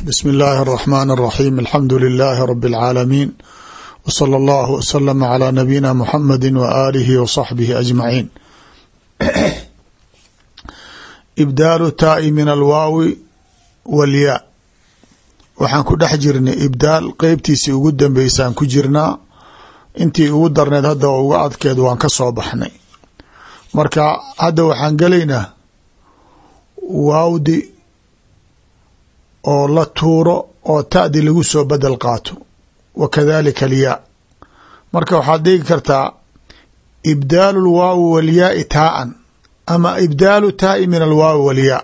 bsm اllahi الرحmn الرaxيm alxamdu لilaahi rb العaalamiin wslى اllah wslm عlى nabiyina mxamadi waalihi wصaxbihi aجmaciin ibdaalu taai min alwaawi wاlyaa waxaan ku dhex jirnay ibdaal qeybtiisii ugu dambeysaan ku jirnaa intii ugu darneed hadda uga adkeed waan ka soo baxnay marka hadda waxaan gelaynaa waawdi oo la tuuro oo ta'di lagu soo bedel qaato. Wa kadalika alyaa marka waxaad dhigi kartaa ibdaalu lwaawi walyaai taaan ama ibdaalu taai min alwaawi walyaa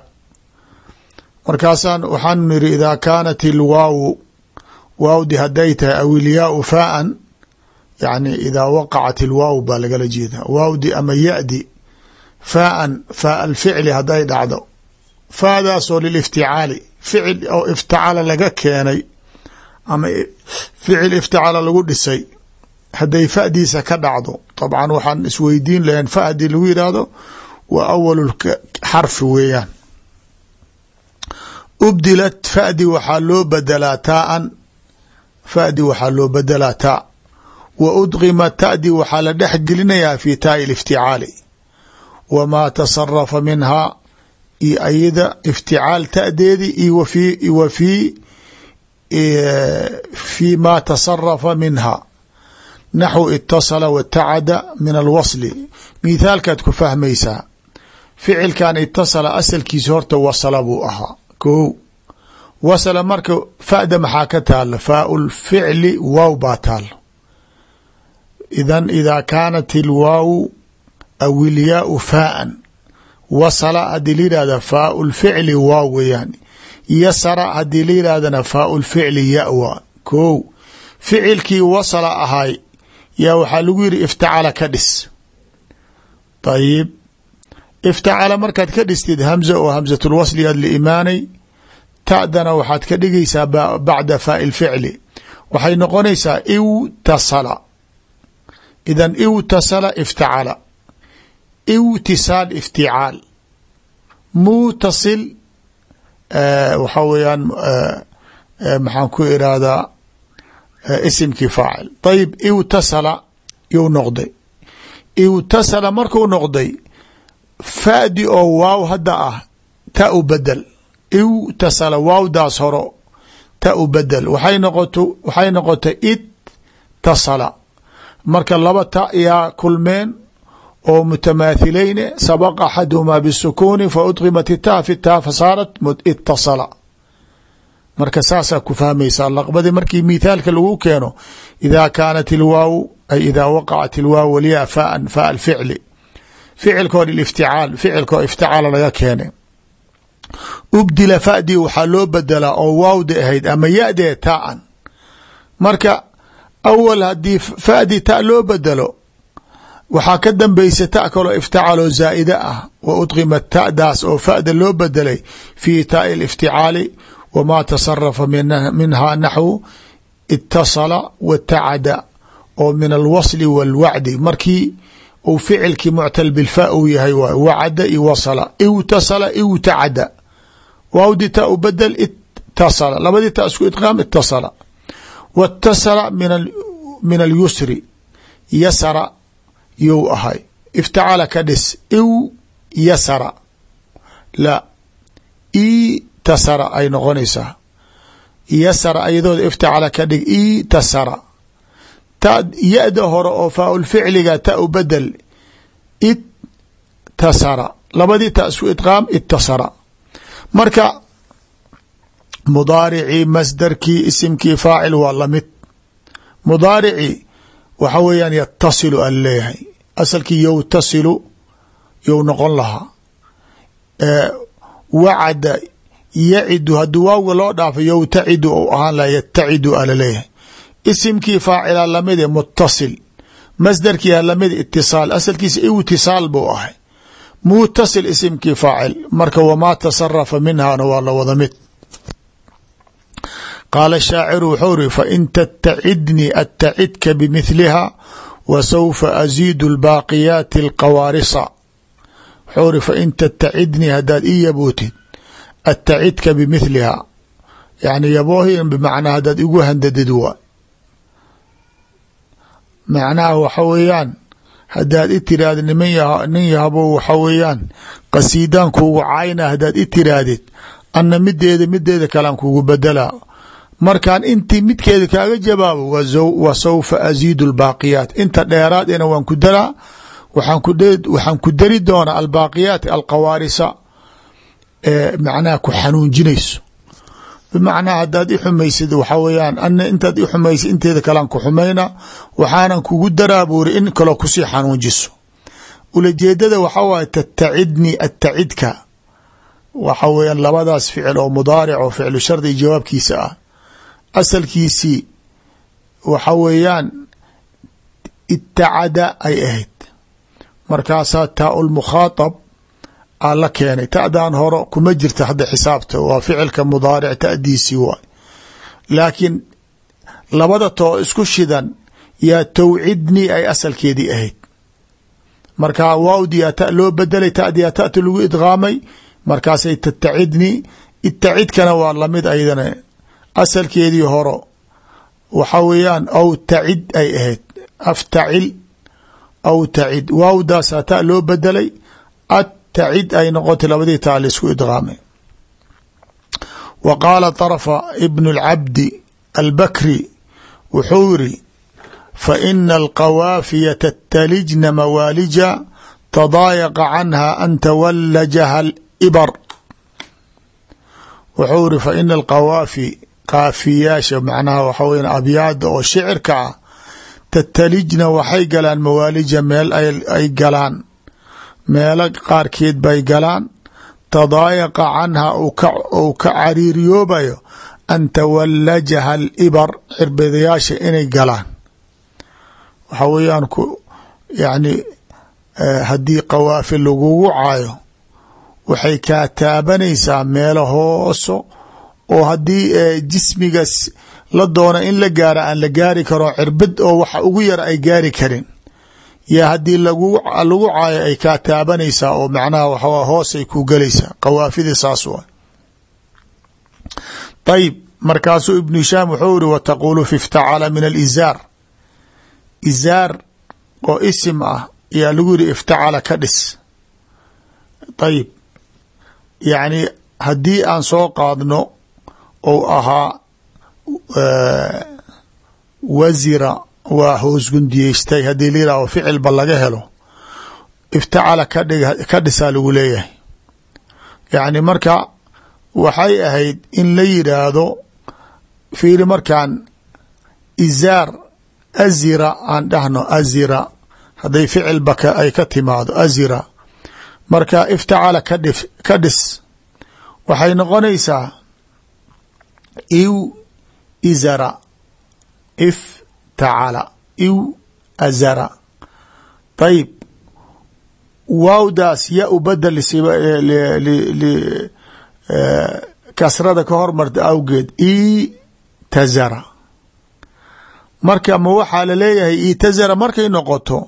markaasaan waxaanu niri idaa kaanat ilwaawu waawdi hadday tahay aw ilyaau faaan yani idaa waqacat ilwaaw baa lagala jeeda waawdi ama yadi faaan faa alficli hadday dhacdo. Faadaasoo lilifticaali ficil oo iftacala laga keenay ama ficil iftacala lagu dhisay hadday fadiisa ka dhacdo dabcan waxaan isweydiin lahayn fa haddii lagu yidhaahdo waa awalu xarfi weeyaan. Ubdilat fadi waxaa loo bedelaa taaan fadi waxaa loo bedelaa taa wa udqima tadi waxaa la dhex gelinayaa fi taai lifticaali wamaa tasarafa minhaa iyo ayada ifticaal tadeedi iyo wa fi fi ma tasarafa minha. Naxwu itasala watacada min alwasli. Mithaalkaad ku fahmaysaa ficilkan itasala asalkiisa horta wasala buu ahaa. Ko wasala marka fada maxaa ka taalo faau lficli waaw baa taalo idan idaa kaanat ilwaaw aw ilyaau faaan wasala haddii la yihahda faau lficli waaw weeyaan. yasara haddii la yidhahdana faau lficli yawa. Ko ficilkii wasala ahay yaa waxaa lagu yiri iftacala ka dhis. Ayib iftacala markaad ka dhistid hamza oo hamzatulwasli aad la imaanay ta'dana waxaad ka dhigaysaa bacda faai lficli waxay noqonaysaa iwtasala. Idan iwtasala iftacala. Iwtisaal ifticaal mutasil waxaa weeyaan maxaan ku irahdaa isimkii faacil. Ayib iwtasala yuu noqday. Iwtasala marku noqday fadi oo waaw hadda ah ta u bedel iwtasala waawdaas horo ta u bedel waxay noqoto waxay noqotay ittasala marka laba ta yaa kulmeen oo mutamaathilayne sabaqa axaduhumaa bisukuuni fa udqimat ita fi ta fasaarat itasala marka saasaa ku fahmaysaa laqbadi markii mithaalka lagu keeno idaa kaanat ilwaaw ay idaa waqacat ilwaaw walyaa faan faa alficli ficilkoo lilifticaal ficilkoo iftacala laga keenay ubdila fadi waxaa loo bedelaa oo waawda ahayd ama yadee taan marka awal haddii fadi ta loo bedelo waxaa ka dambeysa ta kaloo iftacaloo zaa'ida ah wa udqimat ta'daas oo fa'da loo bedelay fii taai lifticaali wamaa tasarafa minhaa naxwu itasala watacada oo min alwasli wاlwacdi markii uu ficilkii muctal bilfa uu yahay waay wacada i wasala. Iwtasala iwtacada waawdi ta u bedel itasala labadii ta isku idqaam itasala watasala min alyusri. Yasara you ahay. Iftacala ka dhis iw yasara. La i tasara ay noqonaysaa. Yasara ayadooda iftacala ka dhig i tasara. Ta ya-da hore oo faaulficliga ta u bedel tasara. Labadii ta isku idqaam itasara marka mudaaricii masdarkii isimkii faacil waa la mid mudaaricii waxa weeyaan yatasilu aan leeyahay. Asalkii yowtasilu you noqon lahaa. Wacada yacidu haddii waawga loo dhaafo yowtacidu ou ahaan laha yatacidu ala leeyahay. Isimkii faacila lamide mutasil masdarkiia la mid itisaal asalkiisa iwtisaal buu ahay. Mutasil isimkii faacil. Marka wamaa tasarafa minhaana waa la wada mid qaala shaaciru wuxuu iri fain tattacidnii attacidka bimithliha wa saufa aziidu lbaaqiyaati alqawaarisa wuxuu iri fain tattacidnii haddaad ii yabootid attacidka bimithliha yani yaboohin bimacnaa haddaad igu handadid waa macnaha waxa weeyaan haddaad i tiraahdi niman ya nin yahabo waxa weeyaan qasiidaan kuugu cayna haddaad i tiraahdid anna mideeda mideeda kalean kugu bedelaa markaan intii midkeeda kaaga jawaabo wa sawfa aziidu lbaaqiyaat inta dheeraad ina waan ku daraa waxaan ku dari doonaa albaaqiyaat alqawaarisa ee macnaha ku xanuunjinayso. Bimacnaa haddaad i xumaysid waxa weyaan ana intaad i xumaysid inteeda kalean ku xumayna waxaanan kugu daraa in kaloo ku sii xanuunjiso. Ulajeedada waxa waaye tattacidni attacidka. Waxa weeyaan labadaas ficil oo mudaaric oo ficlu shardi jawaabkiisa ah asalkiisii waxa weeyaan itacada ay ahayd. Markaasaa taa lmukhaaطab aa la keenay. Ta'dan hore kuma jirta hadda xisaabta. Waa ficilka mudaaric ta'diisii waay. Laakiin labada too isku shidan yaa tawcidni ay asalkeedii ahayd. Marka waawdiyaa ta loo bedelay ta'diyaa ta'ta lagu idqaamay markaasay tattacidni itacidkana waa la mid ayadana asalkeedii horo waxa weeyaan aw tacid ay ahayd. Aftacil aw tacid. Waawdaasaa ta loo bedelay attacid ay noqotay labadii taa la isku idqaamay. Wa qaala طarfa ibn اlcabdi albakri wuxuu yiri faina alqawaafiya tattalijna mawaalija tadaayaqa canha an tawalajaha ibar wuxuu iri faina alqawaafi qaafiyaasha macnaha waxa weya abyaada oo shicirka ah tatalijna waxay galaan mawaalija meel ay galaan. Meelo qaarkeed bay galaan. Tadaayaqa canha uu ka cariiriyoobayo an tawalajaha alibar cirbedayaasha inay galaan. Waxa weeyaan yani haddii qawaafi lagugu caayo waxay kaa taabanaysaa meelo hooso oo haddii jismigas la doona in la gaara aan la gaari karo cirbid oo waxa ugu yar ay gaari karin. Yaa haddii lagu caayo ay kaa taabanaysaa oo macnaha waxaa hoosay ku gelaysaa qawaafidii saas wa ayib markaasuu ibnu hishaam wuxuu iri wa taquulu fi iftacala min alizaar. Izaar oo isim ah yaa lagu yiri iftacala ka dhis. Ayib yacni haddii aan soo qaadno ou ahaa wazira waa hoosgundiyeystay haddii la yihahdo ficilba laga helo iftacala kadhig ka dhisaa lagu leeyahay. Yacni marka waxay ahayd in la yidhaahdo fiiri markaan izaar azira aan dhahno azira hadday ficilba ay ka timaado azira. Marka iftacala kadhif ka dhis waxay noqonaysaa iw izara iftacala iw azara. Ayib waawdaas yaa u badel kasrada ka hormarta awgeed itazara marka ma waxaa la leeyahay itazara markay noqoto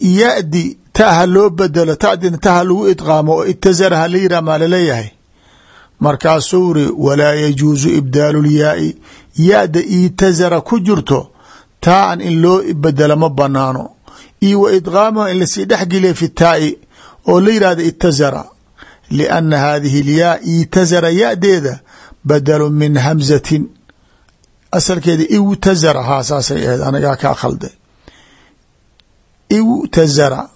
yadi taha loo bedelo tadina taha lagu idqaamo oo itazara hala yirah maa la leeyahay markaasuu iri walaa yajuusu ibdaalu lyaai. Yaada itazara ku jirto taaan in loo bedelo ma banaano io wa idqaamaha in la sii dhexgeliya fi taa'i oo la yihahda itazara. Lianna hadihi lyaa itazara yadeeda badalu min hamzatin. Asalkeeda iwtazara haa saasay ahayd anagaa kaa khalday. Iwtazara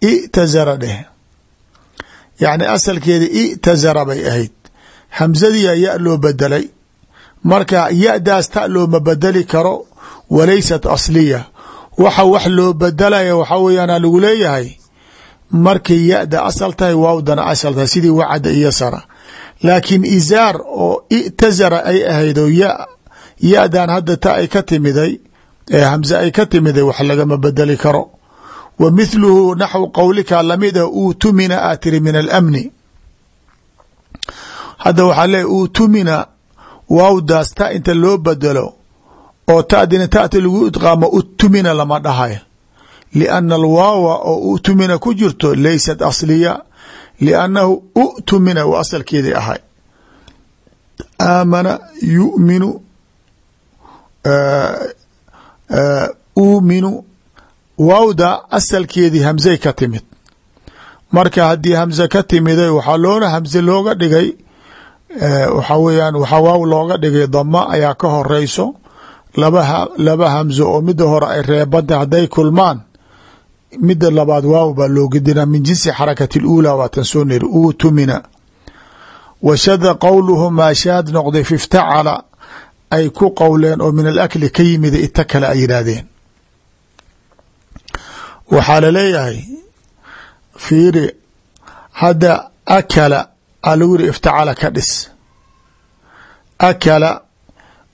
itazara dheh yacni asalkeeda itazara bay ahayd. Hamzadiyaa ya loo bedelay. Marka ya-daas ta looma bedeli karo walaysat asliya. Waxa wax loo bedelaya waxa weeyaana lagu leeyahay. Markay ya-da asal tahay waawdana asal tahay sidii wacada iyo sara. Laakiin izaar oo itazara ay ahayd oo ya ya-dan hadda ta ay ka timiday ee hamze ay ka timiday wax lagama bedeli karo wa mithluhu naxw qowlika la mid ah uutumina aa tiri min alamni. Hadda waxaa leeya uutumina waawdaas ta inta loo bedelo oo tadina tati lagu idqaamo utumina lama dhahay. Lianna alwaawa oo utumina ku jirto laysat asliya liannahu utumina u asalkeedii ahay. Aamana yu'minu uuminu waawda asalkeedii hamsay ka timid. Marka haddii hamse ka timiday waxaa loona hamse looga dhigay eh, waxaa weyaan waxaa waaw looga dhigay dama ayaa ka horeyso. Laba laba hamso oo midda hore ay reebadda hadday kulmaan midda labaad waaw baa loogedinaa min jinsi xarakati اluulaa waatan soo niri uutumina wa shada qowluhu maashaad noqday fiftacala ay ku qowleen oo min alakli ka yimida ita kale ay yidhaahdeen waxaa la leeyahay fiiri hadda akala a lagu yiri iftacala ka dhis. Akala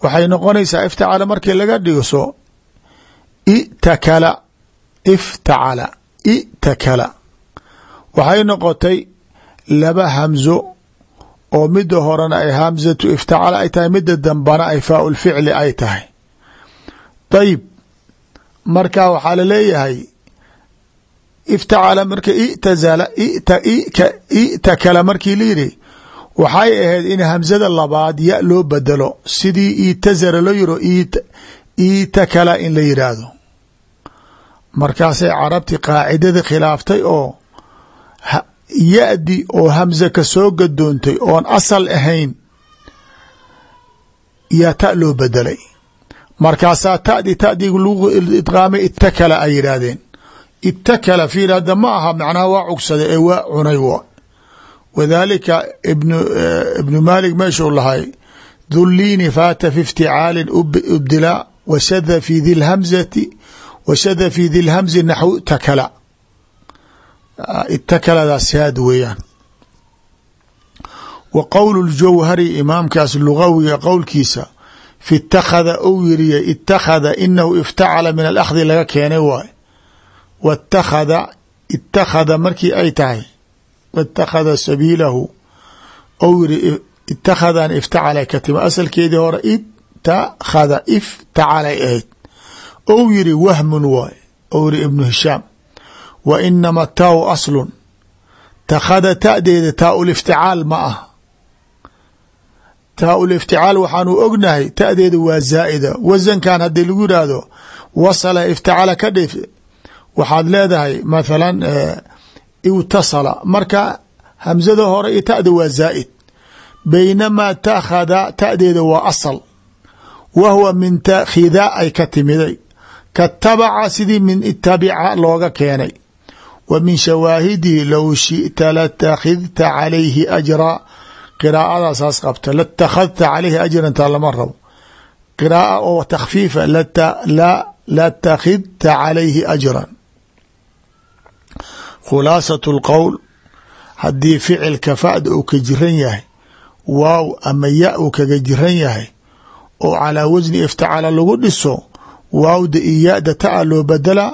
waxay noqonaysaa iftacala markii laga dhiso itakala iftacala itakala. Waxay noqotay laba hamzo oo mida horena ay hamzatu iftacala ay tahay mida dambana ay faa lficli ay tahay. Dayib marka waxaa la leeyahay iftacala marka itazala itakala markii la yidhi waxay ahayd in hamzada labaad ya loo bedelo. Sidii itazara loo yiro itakala in la yidhaahdo. Markaasay carabti qaacidadii khilaaftay oo ya-di oo hamze ka soo gadoontay oon asal ahayn yaa ta loo bedelay. Markaasaa tadi tadiga lagu idqaamay itakala ay yidhaahdeen itakala fiir hadda ma aha macnaha waa cugsaday ee waa cunay w wadhalika ibn ibnu malik meeshuu lahay dhuliini faata fi ifticaalin ubdila washada fi di lhamzati washada fi di lhamzi naxw takala itakaladaas haad weeyaan wa qowl ljawhari imaamkaas lugawiga qowlkiisa fi itakhada ou yiriya itakhada inahu iftacala min alakhdi laga keenay waay wاtakhada itakhada markii ay tahay wاtakhada sabiilahu ou yiri itakhadan iftacala ka tima asalkeedii hore itakhada iftacalay ahayd ou yiri wahmun waay ou yiri ibnu hishaam wa inama taau aslun takhada tadeeda taa lifticaal ma ah taa lifticaal waxaanu ognahay tadeeda waa zaa'ida wasankan haddii lagu yidhaahdo wasala iftacala ka dhif waxaad leedahay mathalan iwtasala. Marka hamzada hore iyo ta'da waa zaa'id. Baynamaa takhada ta'deeda waa asal. Wa huwa min takhida ay ka timiday. Katabaca sidii min itabica looga keenay. Wa min shawaahidihi low shita latakhidta calayhi ajra. Qiraa'adaasaas qabta latakhadta calayhi ajrantaa lama rabo. Qiraaa oo takhfiifa latakhidta calayhi ajran khulaasat اlqowl haddii ficilka fa'da uu ka jiran yahay waaw ama ya uu kaga jiran yahay oo calaa wasni iftacala lagu dhiso waawda iyo ya-da taa loo bedelaa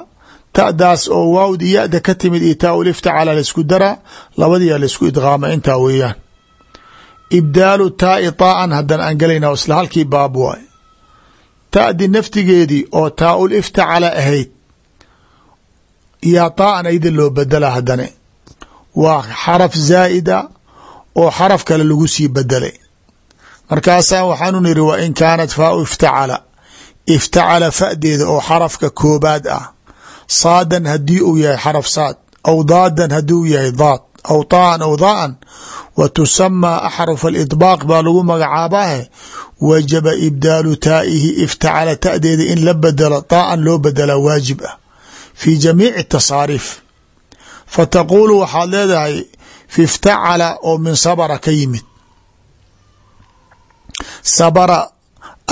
ta'daas oo waawda iyo ya-da ka timid iyo taa uliftacala laysku daraa labadiyaa laysku idqaama intaa weeyaan. Ibdaalu taai taa'an haddana aan gelayna isla halkii baab waay. Ta'di naftigeedii oo taa ul iftacala ahayd yaa taa'an ayda loo bedela haddane. Waa xaraf zaa'ida oo xaraf kale lagu sii bedelay markaasaa waxaanu niri wa in kaanat faau iftacala. Iftacala fa'deeda oo xarafka koobaad ah. Saadan haddii uu yahay xaraf saad aw daadan haddii uu yahay daad aw taa'an aw daa'an wa tusamaa axruf alidbaaq baa lagu magacaabaahe wajaba ibdaalu taa'ihi iftacala ta'deeda in la bedelo taa'an loo bedelaa waajib ah fi jamiici tasaariif fataquulu waxaad leedahay fi iftacala oo min sabra ka yimid. Sabra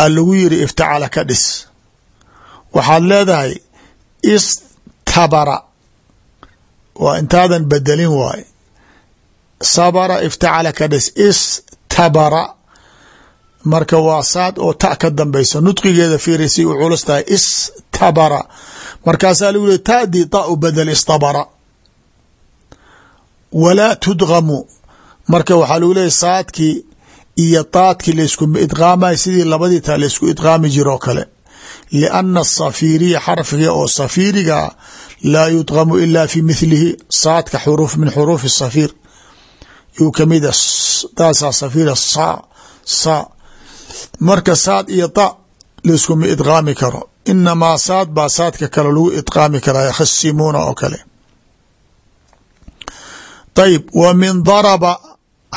a lagu yiri iftacala ka dhis. Waxaad leedahay istabara. Waa intaadan bedelin waay. Sabra iftacala ka dhis. Istabara. Marka waa saad oo ta ka dambaysa nudqigeeda fiiri u culus tahay istabara markaasaa lagu yihi tadi ta u bedel istabara. Walaa tudgamu marka waxaa lagu leeyahy saadkii iyo taadkii laysku idqaamay sidii labadii taa laysku idqaami jiroo kale. Lianna asafiiriya xarfiga oo safiiriga laa yudgamu ila fi mithlihi saadka xuruuf min xuruufi safiir. Yuu kamida taasaa safiira sa sa. Marka saad iyo ta layskuma idqaami karo inamaa saad baa saadka kale lagu idqaami karaa khasimuuna oo kale ayib wa min daraba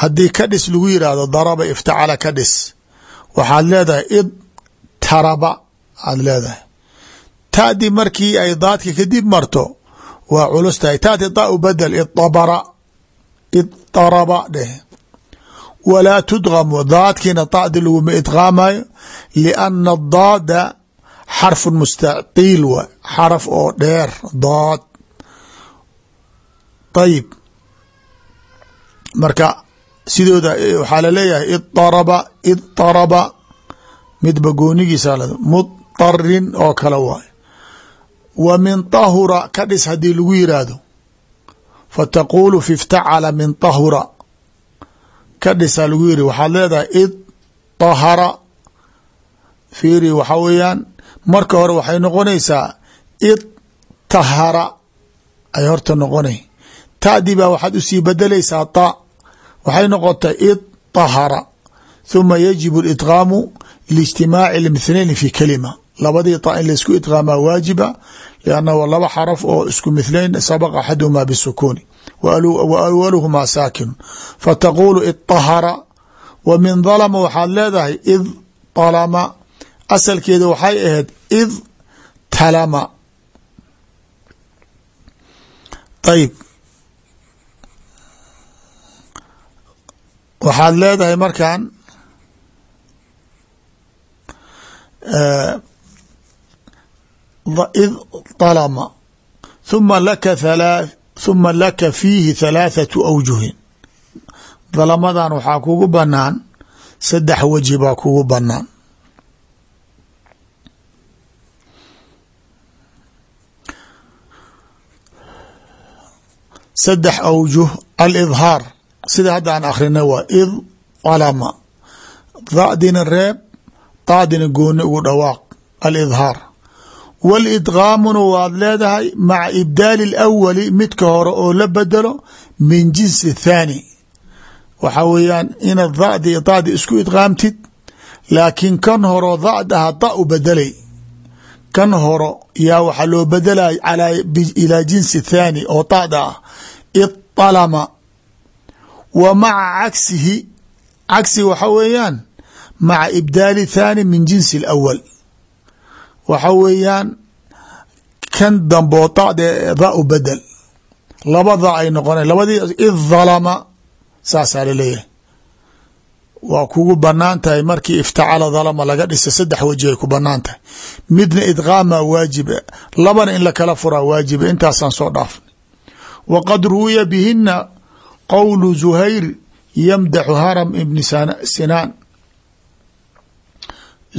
haddii ka dhis lagu yidhaahdo daraba iftacala ka dhis waxaad leedahay id taraba aad leedahay taadi markii ay daadka kadib marto waa culus tahay taati da u badel idabara iddaraba dheh walaa tudgamu daadkiina daadi laguma idqaamayo lianna daada xarfun mustaciil wa xaraf oo dheer daad. Ayib marka sidooda waxaa la leeyahay idaraba idaraba midba goonigiisa mudarin oo kale waay wa min tahura ka dhis haddii lagu yiraahdo. Fataquulu fi iftacala min tahura. Ka dhisaa lagu yiri waxaad leedahay id tahara fiiri waxaa weeyaan marka hore waxay noqonaysaa id tahara. Ay horta noqonay. Taadi baa waxaad u sii bedelaysaa ta. Waxay noqotay id tahara. Thuma yajibu lidqaamu liijtimaaci lmithnayn fi kalima. Labadii ta in la isku idqaamaa waajiba lianna waa laba xaraf oo isku mithlayn sabaqa axaduhumaa bisukuuni. Wa awaluhumaa saakinu. Fataquulu id tahara. Wa min dalama leedahay id asalkeeda waxay ahayd id talama. Ayib waxaad leedahay markan id dalama thuma laka thalaa thuma laka fiihi thalaathatu awjuhin. Dalamadan waxaa kugu banaan saddex weji baa kugu banaan saddex awjuh alidhaar sida hadda aan akhrina waa id dalama da'dina reeb daadina gooni ugu dhawaaq alidhaar wاlidgaamuna waad leedahay maca ibdaali اlawali midka hore oo la bedelo min jinsi thaani. Waxa weeyaan inaad da'di daadi isku idgaamtid laakiin kan horo da'd aha da u bedelay kan horo yaa waxaa loo bedelay ilaa jinsi thaani oo da'da ah idalama wa maca cagsihi cagsi waxa weeyaan maca ibdaali thaani min jinsi اlawal waxa weeyaan kan damboo dade da u bedel. Laba da ay noqona labadii id dalama saasaa la leeyahay waa kugu bannaan tahay markii iftacala dalama laga dhisa saddex weji ay ku bannaan tahay. Midna idqaama waajiba labana in lakala furaa waajiba intaasaan soo dhaafnay waqad ruwiya bihina qowlu zuhayr yamdaxu haram ibni sinaan.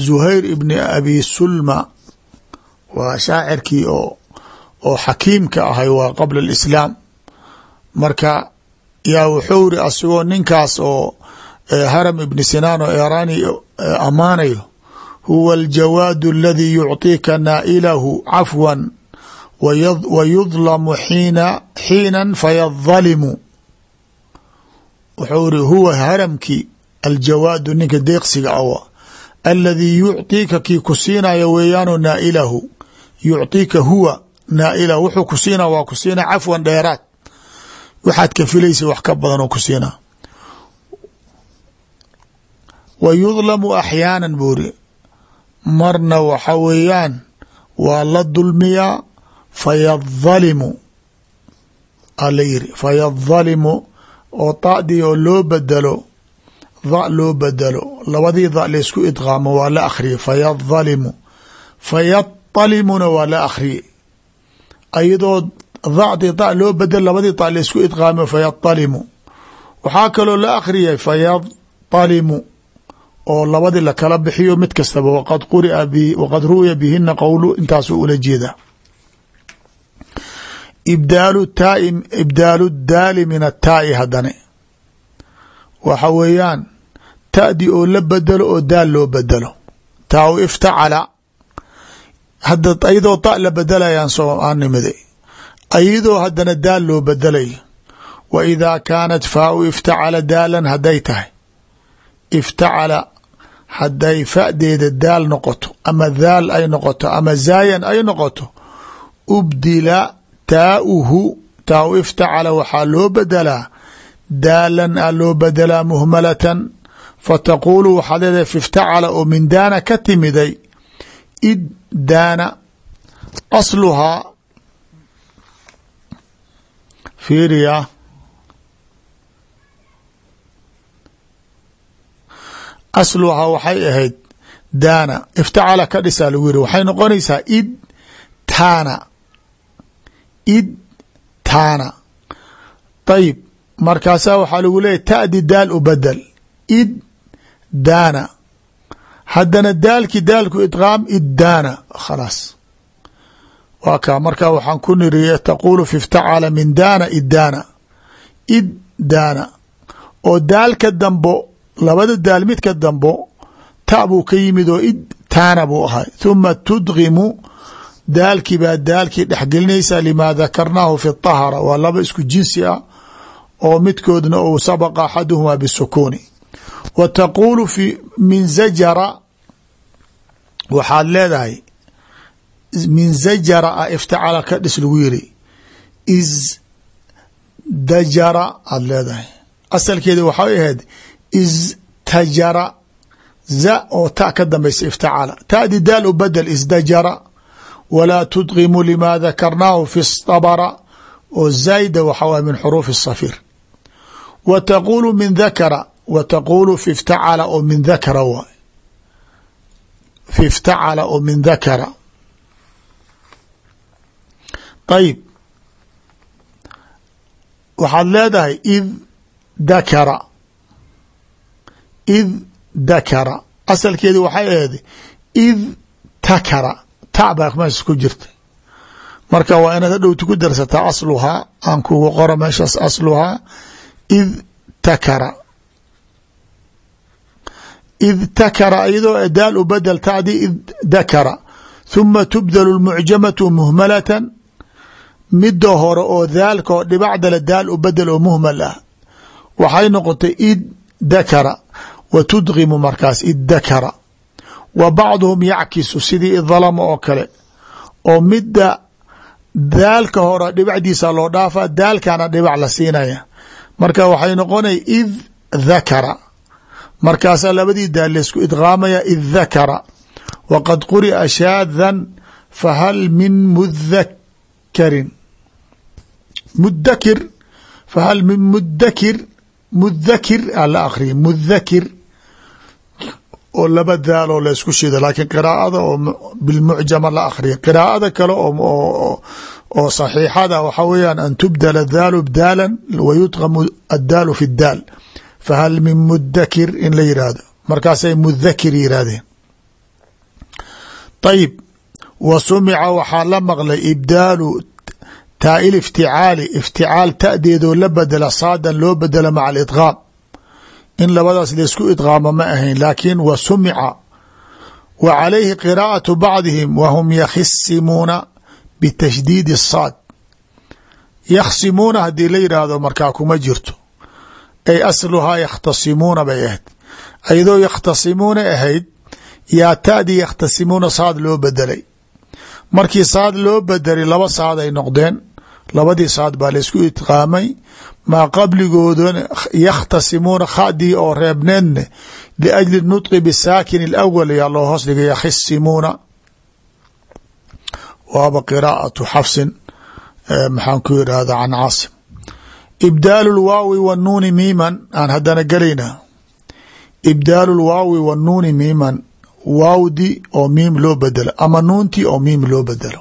Zuhayr ibni abi sulma waa shaacirkii oo oo xakiimka ahay waa qabla alislaam. Marka yaa wuxuu iri asigoo ninkaas oo haram ibni sinaan oo eraani ammaanayo huwa aljawaadu aladii yucطiika naa'ilahu cafwan wa yudlamu xiina xiinan fayadalimu wuxuu iri huwa haramkii aljawaadu ninka deeqsiga awa aladii yucطiika kii ku siinaya weeyaano naailahu yucطiika huwa naailahu wuxuu ku siina waa ku siina cafwan dheeraad waxaad ka filaysa wax ka badan oo ku siinaa wa yudlamu axyaana buuri marna waxa weeyaan waa la dulmiyaa fayadalimu ala yiri fayadalimu oo taadii oo loo bedelo da loo bedelo labadii da laysku idqaamo waa la akhriyey fayadalimu fayadalimuna waa la akhriyey ayadoo dacdi da loo bedel labadii da laysku idqaamo fayadalimu waxaa kaloo la akhriyay fayadalimu oo labadii lakala bixiyo mid kastaba waqad ruwiya bihina qowlu intaasuu ula jeedaa. Ibdaalu daali min ataai haddane. Waxa weeyaan taadi oo la bedelo oo daal loo bedelo. Taa u iftacala. Hadda ayadoo ta la bedelayaan soo aan nimiday ayadoo haddana daal loo bedelayo wa idaa kaanat faau iftacala daalan hadday tahay hadday fadeeda daal noqoto ama daal ay noqoto ama zaayan ay noqoto ubdila taauhu taau iftacala waxaa loo bedelaa daalan a loo bedelaa muhmalatan fataquulu waxaad leedahay fiftacala oo min daana ka timiday id daana asluhaa fiiriya asluhaa waxay ahayd daana. Iftacala ka dhisaa lagu yiri waxay noqonaysaa id taana. Id taana. Ayib markaasaa waxaa lagu leeyahy taadi daal u badel id daana. Haddana daalki daalku idqaam id daana. Khalaas. Waa kaa markaa waxaan ku niriye taquulu fi iftacala min daana id daana. Id daana. Oo daalka dambo labada daal midka dambo ta buu ka yimid oo id taana buu ahay. Thuma tudgimu daalkii baa daalkii dhexgelinaysa limaa dakarnaahu fi طahara waa laba isku jinsi ah oo midkoodna uu sabaqa axaduhuma bisukuuni. Wa taquulu fi min zajara waxaad leedahay min zajara a iftacala ka dhis lagu yiri. Is dajara aad leedahay. Asalkeeda waxay ahayd istajara za oo ta ka dambaysa iftacala taadi daal u badel isdajara walaa tudqimu lima dakarnaahu fi stabara oo zaayda waxa waay min xuruufi الsafir wa taquulu min dakara wa taquulu fi iftacala oo min dakara waay fi iftacala oo min dakara ayib waxaad leedahay id dakara id dakara. Asalkeedi waxay ahayd id takara. Ta baa meesha ku jirta. Marka waa inaad hadhowti ku darsataa asluhaa aan kugu qoro meeshaas asluhaa id takara. Id takara iyadoo daal u badel tacdi id dakara. Thuma tubdalu lmucjamatu muhmalatan. Midda hore oo daalka oo dhibacdale daal u bedel oo muhmal ah. Waxay noqotay id dakara wa tudgimu markaas id dakara wa bacduhum yackisu sidii idalama oo kale oo midda daalka hore dhibacdiisa loo dhaafa daalkana dhibac la siinaya marka waxay noqonay id dakara markaasaa labadii daal laysku idqaamaya id dakara waqad quri'a shaadan fahal min mudakarin mudakir fahal min mudakir mudakir aa la akriya mudakir oo laba daaloo laysku shida laakiin qiraa'ada oo bilmucjama la akriya qiraa'ada kale oo saxiixada waxaa weeyaan an tubdala daalu bdaalan wa yudqamu addaalu fi daal. Fahal min mudakir in la yidhaahdo markaasay mudakir yidhaahdeen ayib wa sumica waxaa la maqlay ibdaalu taail ifticaali. Ifticaal ta'deedoo la bedela saadan loo bedela maca alidqaam in labadaas laysku idqaamo ma ahayn laakiin wa sumica wa calayhi qiraa'atu bacdihim wa hum yakhisimuuna bitashdiidi saad. Yakhsimuuna haddii la yidhaahdo markaa kuma jirto. Ay asluhaa yakhtasimuuna bay ahayd. Ayadoo yakhtasimuuna ahayd yaa ta'dii yakhtasimuuna saad loo bedelay markii saad loo bedelay laba saad ay noqdeen. Labadii saad baa laysku idqaamay maa qabligoodana yakhtasimuuna khadii oo reebneedne liajli nutqi bisaakin alawal ayaa loo hoos dhigay yakhisimuuna waaba qiraa'atu xafsin maxaan ku yidhaahda can caasim ibdaalu lwaawi wanuuni miiman aan haddana gelaynaa ibdaalu lwaawi wanuuni miiman waawdi oo miim loo bedelo ama nuuntii oo miim loo bedelo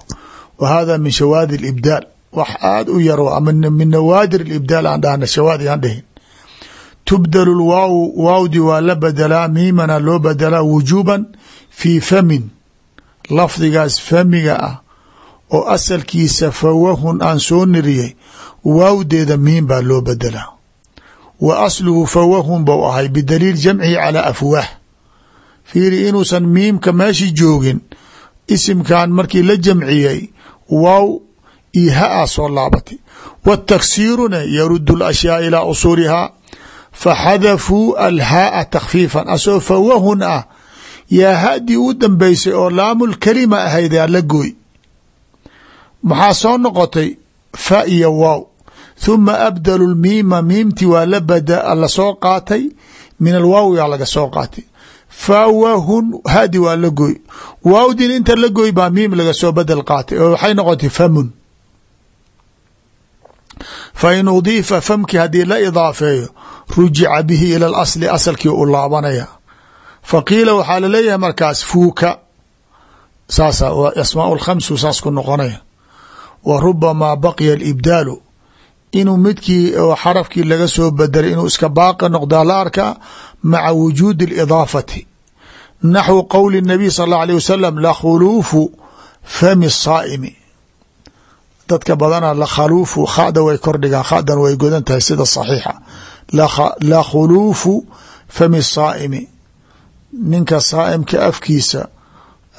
wa hada min shawaadi libdaal wax aada u yar min nawaadir ibdaal aan dhahna shawaadi aan dhahin tubdalu lwaaw waawdi waa la bedelaa miimana loo bedelaa wujuuban fii famin. Lafdigaas famiga ah oo asalkiisa fawahun aan soo niriyey waawdeeda miim baa loo bedelaa wa asluhu fawahun bau ahay bidaliil jamcihi calaa afwaah. Fiiri inuusan miimka meeshi joogin isimkan markii la jamciyey waaw iyo ha a soo laabatay wataksiiruna yaruddu alashyaa ilaa usuulihaa faxadafuu alhaaa takfiifan asoo fawahun ah yaa haddii u dambeysay oo laamulkalima ahayd aa la gooy. Maxaa soo noqotay? Fa iyo waaw. Huma abdalu lmiima miimti waa la soo qaatay. Min alwaaw yaa laga soo qaatay. Fawahun hadi waa la gooy. Waawdin fain udiifa famki haddii la idaafeeyo rujica bihi ila lasli asalkii u laabanaya. Fa qiila waxaa la leeyahay markaas fuuka. Saasa asmaa lkhamsu saas ku noqonaya. Wa rubamaa baqiya alibdaalu. Inuu midkii oo xarafkii laga soo badelay inuu iska baaqa noqdaa la arkaa maca wujuudi alidaafati. Naxwu qowli nabiy sal alla alيh wasalam lakhuluufu fami saa'imi dadka badana lakhuluufu khada way kordhigaan khadan way godan tahay sida saxiixa. La khuluufu fami saaimi. Ninka saaimka afkiisa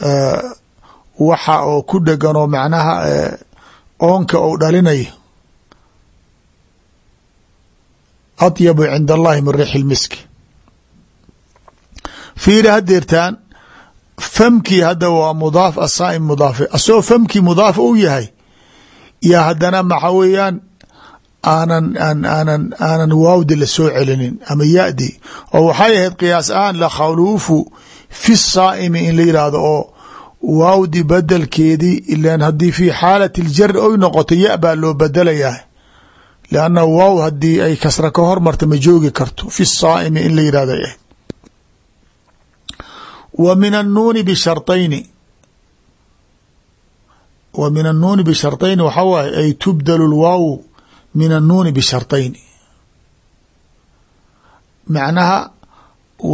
eh, waxa oo ku dheganoo macnaha eh, oonka uu dhalinayo adyabu cinda allahi min riixi lmiski fiiri hadeertaan famkii hadda waa mudaaf asaaim mudaafe asagoo famkii mudaaf u yahay yaa haddana maxa weeyaan aanan aanan aanan waawdi la soo celinin ama yadi oo waxay ahayd qiyaas ahaan lakhaluufu fi saa'imi in la yidhaahdo oo waawdi bedelkeedii ilan haddii fi xaalati اljar oy noqoto ya baa loo bedelayaa lanna waaw haddii ay kasra ka hormarta ma joogi karto fi saa'imi in la yihahdo ay ahayd wa min annuuni bisharطayni wa min annuuni bisharطayni waxaa waaye ay tubdalu lwaaw min annuuni bisharطayni macnaha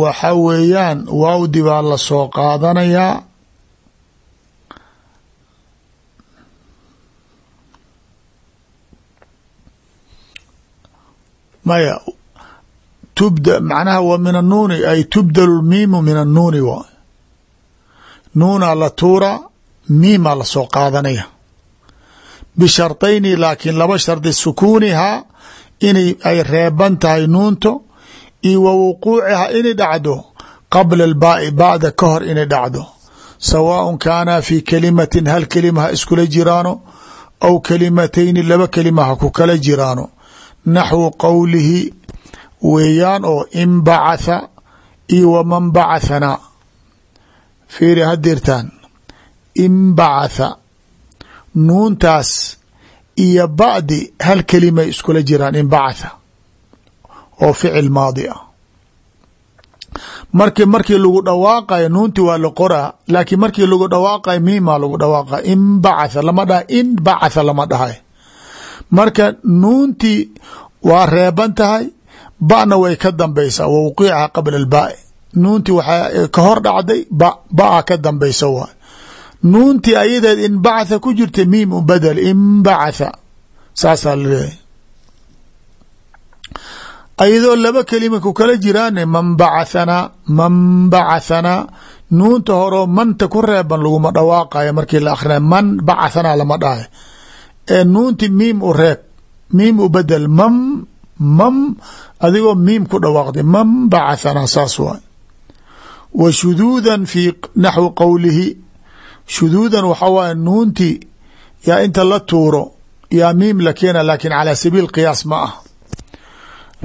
waxa weeyaan waawdi baa la soo qaadanayaa. Maya tubda macnaha wa min annuuni ay tubdalu miimu min annuuni waay nuunaa la tuura miimaa la soo qaadanaya. Bisharطayni laakiin laba shardi sukuunihaa inay ay reeban tahay nuunto iyo wa wuquucihaa inay dhacdo qabla albaai bacda ka hor inay dhacdo. Sawaaءun kaanaa fi kalimatin hal kelima ha iskula jiraano aw kalimatayni laba kelima ha ku kala jiraano. Naxwu qowlihi weeyaan oo inbacatha iyo waman bacathanaa. Fiiri inbacatha nuuntaas iyo ba'di hal kelimay iskula jiraan inbacatha oo ficil maadi ah. Marki markii lagu dhawaaqayo nuunti waa la qoraa laakiin markii lagu dhawaaqayo miimaa lagu dhawaaqa inbacatha lama dhaha inbacatha lama dhahay. Marka nuuntii waa reeban tahay ba'na way ka dambaysaa wa qabla albaai nuuntii waxaa ka hor dhacday ba ba'a ka dambaysa waay nuuntii ayadeed inbacatha ku jirta miim u badel inbacatha saasaa la leeyahay ayadoo laba kelima ku kala jiraan man bacathanaa man bacathanaa nuunta horeo manta ku reeban laguma dhawaaqayo markii la akrinay man bacathanaa lama dhahay. Ee nuunti miim u reeb miim u bedel mam mam adigoo miim ku dhawaaqday man bacathanaa saas shuduudan waxaa waaya nuuntii yaa inta la tuuro yaa miim la keena laakin calaa sabiil qiyaas ma ah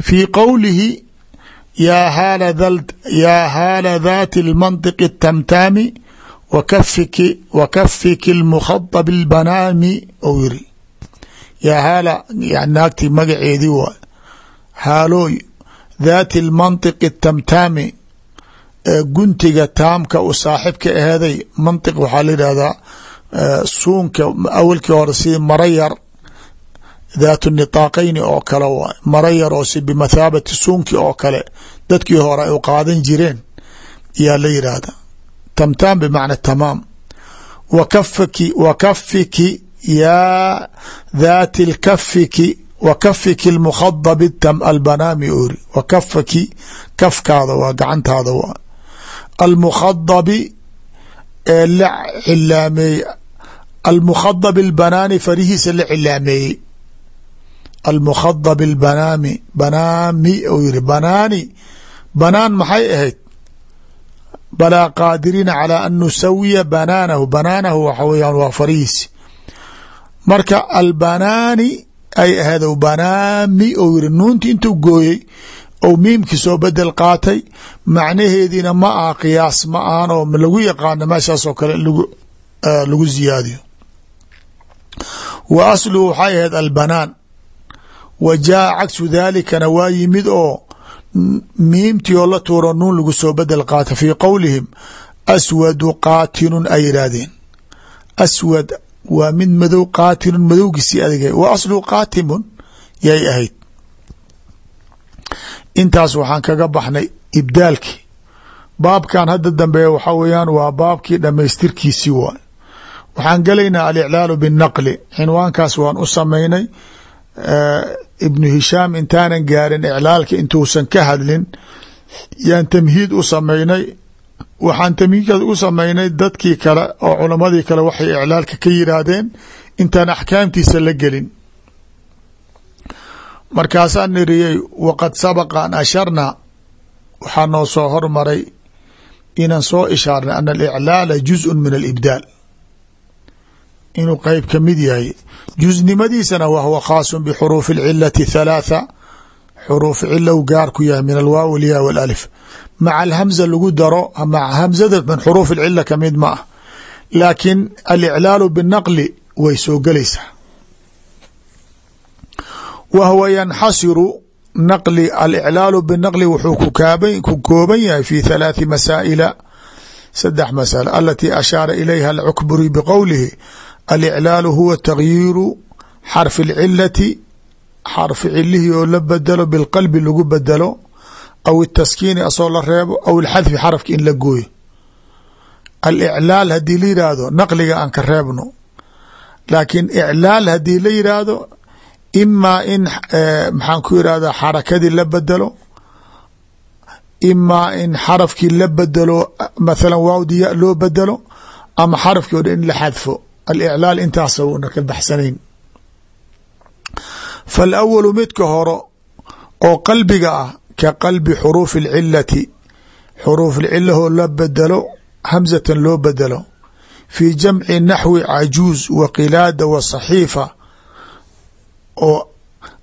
fii qowlihi yaa haala daati اlmanطiqi الtamtaami wakafiki wakafiki اlmukhadab اlbanaami ou yiri yaa haala naagtii magaceedii waay haalooy daati اlmanطiqi الtamtaami ee guntiga taamka u saaxibka aheeday mantiq waxaa la yidhahdaa suunka awalkii hore sidii mara yar daatu nitaaqayni oo kale mara yar oo si bimathaabati suunki oo kale dadkii hore ay u qaadan jireen yaa la yidhaahda tamtaam bimacna tamaam. Wa kafaki wa kafiki yaa daati lkafiki wa kafiki lmukhadab albanaami ori wa kafaki kafkaada waa gacantaada waa almukhadabi ee la cilaameeyey almukhadab albanaani farihiisa la cilaameeyey almukhadab albanaami banaami uu yiri banaani banaan maxay ahayd balaa qaadiriina calaa an nusawiya banaanahu banaanahu waxa weyaan waa farihiisi marka albanaani ay ahayd banaami ou yiri nuunti intuu gooyey ou miimkii soo bedel qaatay macnaheediina ma aha qiyaas ma ahan oo lagu yaqaano meeshaasoo kale lagu ziyaadiyo. Wa asluhu waxay ahayd albanaan. Wa jaa cagsu daalikana waa yimid oo miimtii oo la tuuro nuun lagu soo bedel qaata fii qowlihim aswadu qaatilun ay yidhaahdeen. Aswad waa mid madow qaatilun madowgiisii adag wa asluhu qaatimun yay ahayd intaas waxaan kaga baxnay ibdaalkii. Baabkan hadda dambeeya waxaa weeyaan waa baabkii dhamaystirkiisii waay waxaan gelaynaa aliclaalu binnaqli. Cinwaankaas waan u samaynay. Ibnu hishaam intaanan gaarin iclaalka intuusan ka hadlin. Yaan tamhiid u samaynay. Waxaan tamhiidkaas u samaynay dadkii kale oo culamadii kale waxay iclaalka ka yiraahdeen. Intaan axkaamtiisa la gelin markaasaa niriyey waqad sabaqa an asharna. Waxaa noo soo hormaray inaan soo ishaarnay ana aliclaala juzun min alibdaal. Inuu qeyb ka mid yahay. Jusnimadiisana wahuwa khaasun bixuruufi alcilati thalaatha xuruuf cilow gaar ku yahay min alwaaw alyaa w alif maca alhamza lagu daro maca hamzada min xuruuf alcila ka mid ma ah. Laakiin aliclaalu binaqli way soo gelaysaa wa huwa yanxasiru naqli aliclaalu binaqli wuxuu ku kooban yahay fi halaathi masaa'ila saddex masala alatii ashaara ilayha alcukburi biqowlihi aliclaalu huwa taghyiiru xarfi اlcilati xarfi cilihii oo la bedelo bilqalbi lagu bedelo aw itaskiini asoo la reebo aw ilxadfi xarafki in la gooyo aliclaal haddii la yidhaahdo naqliga aan ka reebno laakiin iclaal haddii la yidhaahdo imaa in maxaan ku yidhahda xarakadii la bedelo imaa in xarafkii la bedelo mathala waawdi ya loo bedelo ama xarafkii o dhan in la xadfo. Aliclaal intaasa una ka baxsanayn. Faalawalu midka horo oo qalbiga ah ka qalbi xuruufi اlcilati xuruuf lcilahoo la bedelo hamzatan loo bedelo fii jamci naxwi cajuuz wa qilaada wa saxiifa oo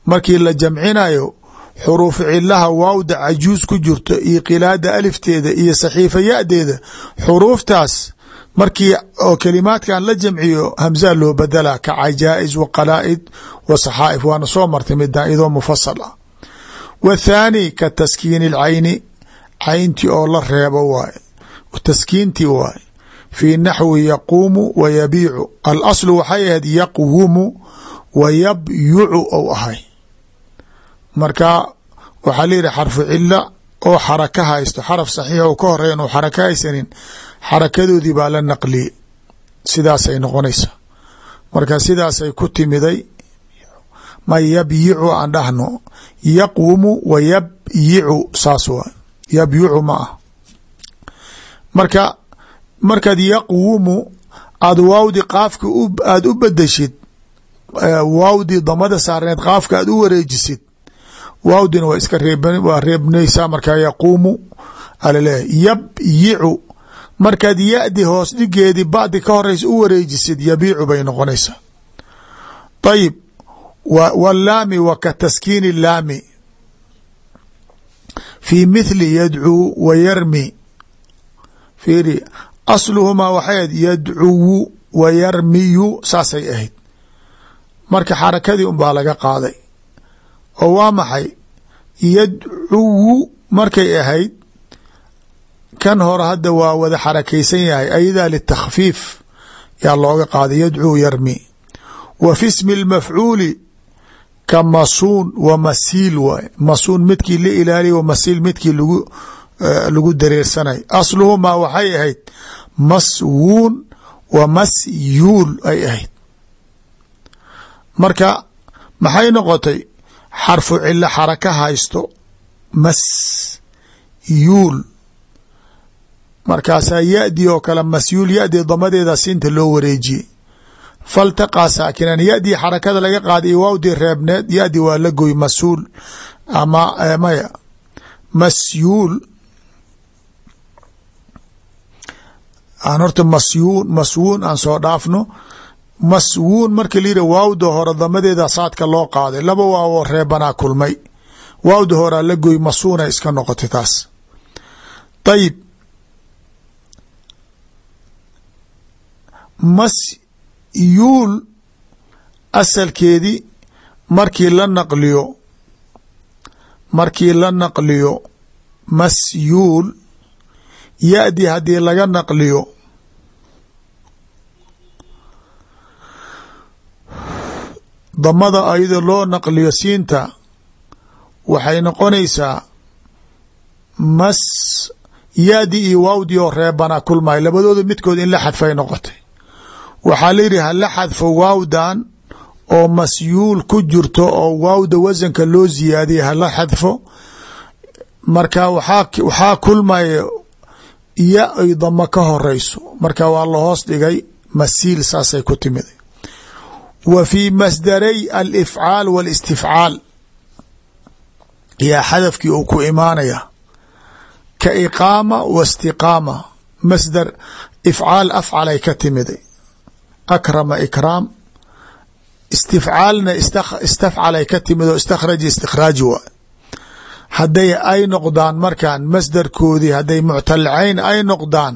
markii la jamcinayo xuruuf cilaha waawda cajuuz ku jirto iyo qilaada alifteeda iyo saxiifa yadeeda xuruuftaas markii oo kalimaadkan la jamciyo hamza loo bedela ka cajaa-is wa qalaa-id wa saxaa'if waana soo martay midaan idoo mufasal ah. Wathaani ka taskiini lcayni cayntii oo la reebo waaye taskiintii waaye fii naxwi yaquumu wa yabiicu alaslu waxay ahayd yaqwumu wa yabyucu ou ahay. Marka waxaa layihi xarfu cila oo xaraka haysto. Xaraf saxiix oo ka horeya inu xaraka haysanin xarakadoodii baa la naqliyey sidaasay noqonaysa marka sidaasay ku timiday ma yabyicu aan dhahno. Yaqwumu wa yabyicu saas waa yabyucu ma ah marka markaad yaqwumu aad waawdi qaafka aada u bedeshid waawdii damada saarneed qaafka aad u wareejisid. Waawdina waa iska waa reebnaysaa markaa yaquumu alaleeyahy yabyicu markaad ya-di hoos dhigeedii badi ka horeysa u wareejisid yabiicu bay noqonaysaa. Ayib wlaami wa ka laami. Fii mithli yadcuu wa yarmi. Fiiri asluhumaa waxay ahayd yadcuwu wa yarmiyu saasay ahayd marka xarakadii unbaa laga qaaday. Oo waa maxay? Yadcuwu markay ahayd kan hore hadda waa wada xarakaysan yahay ayadaa litakhfiif yaa looga qaaday yadcuu yarmi. Wa fi smi اlmafcuuli ka masuun wa masiil waay. Masuun midkii la ilaaliya wa masiil midkii lagu lagu dareersanay asluhumaa waxay ahayd maswuun wa masyuul ay ahayd marka maxay noqotay? Xarfu cilo xaraka haysto. Mas yuul. Markaasaa ya-di oo kale masyuul ya-dii damadeeda siinta loo wareejiyey faltaqaa saakinan yadii xarakada laga qaaday iyo waawdii reebneed yadi waa la goy masuul. Ama maya masyuul aan horta masyuun maswuun aan soo dhaafno maswuun marka la yidhi waawda hore damadeeda saadka loo qaaday. Laba waawoo reebanaa kulmay. Waawda horaa la goy masuuna iska noqotay taas. Ayib masyuul asalkeedii markii la naqliyo markii la naqliyo masyuul ya-di haddii laga naqliyo damada ayado loo naqliyo siinta waxay noqonaysaa mas ya-di iyo waawdi oo reebana kulmay. Labadooda midkood in la xadfay noqotay. Waxaa la yidhi hala xadfo waawdan oo masyuul ku jirto oo waawda wasanka loo ziyaadiyay hala xadfo. Marka waxaa kulmaya ya ay damo ka horeyso marka waa la hoos dhigay masiil saasay ku timid wa fii masdaray alifcaal walistifcaal. Yaa xadafkii uu ku imaanaya. Ka iqaama wa istiqaama. Masdar ifcaal afcalay ka timiday. Akrama ikraam. Istifcaalna istafcalay ka timid oo istakhraja istikhraaji waa. Hadday ay noqdaan markan masdarkoodii hadday muctalacayn ay noqdaan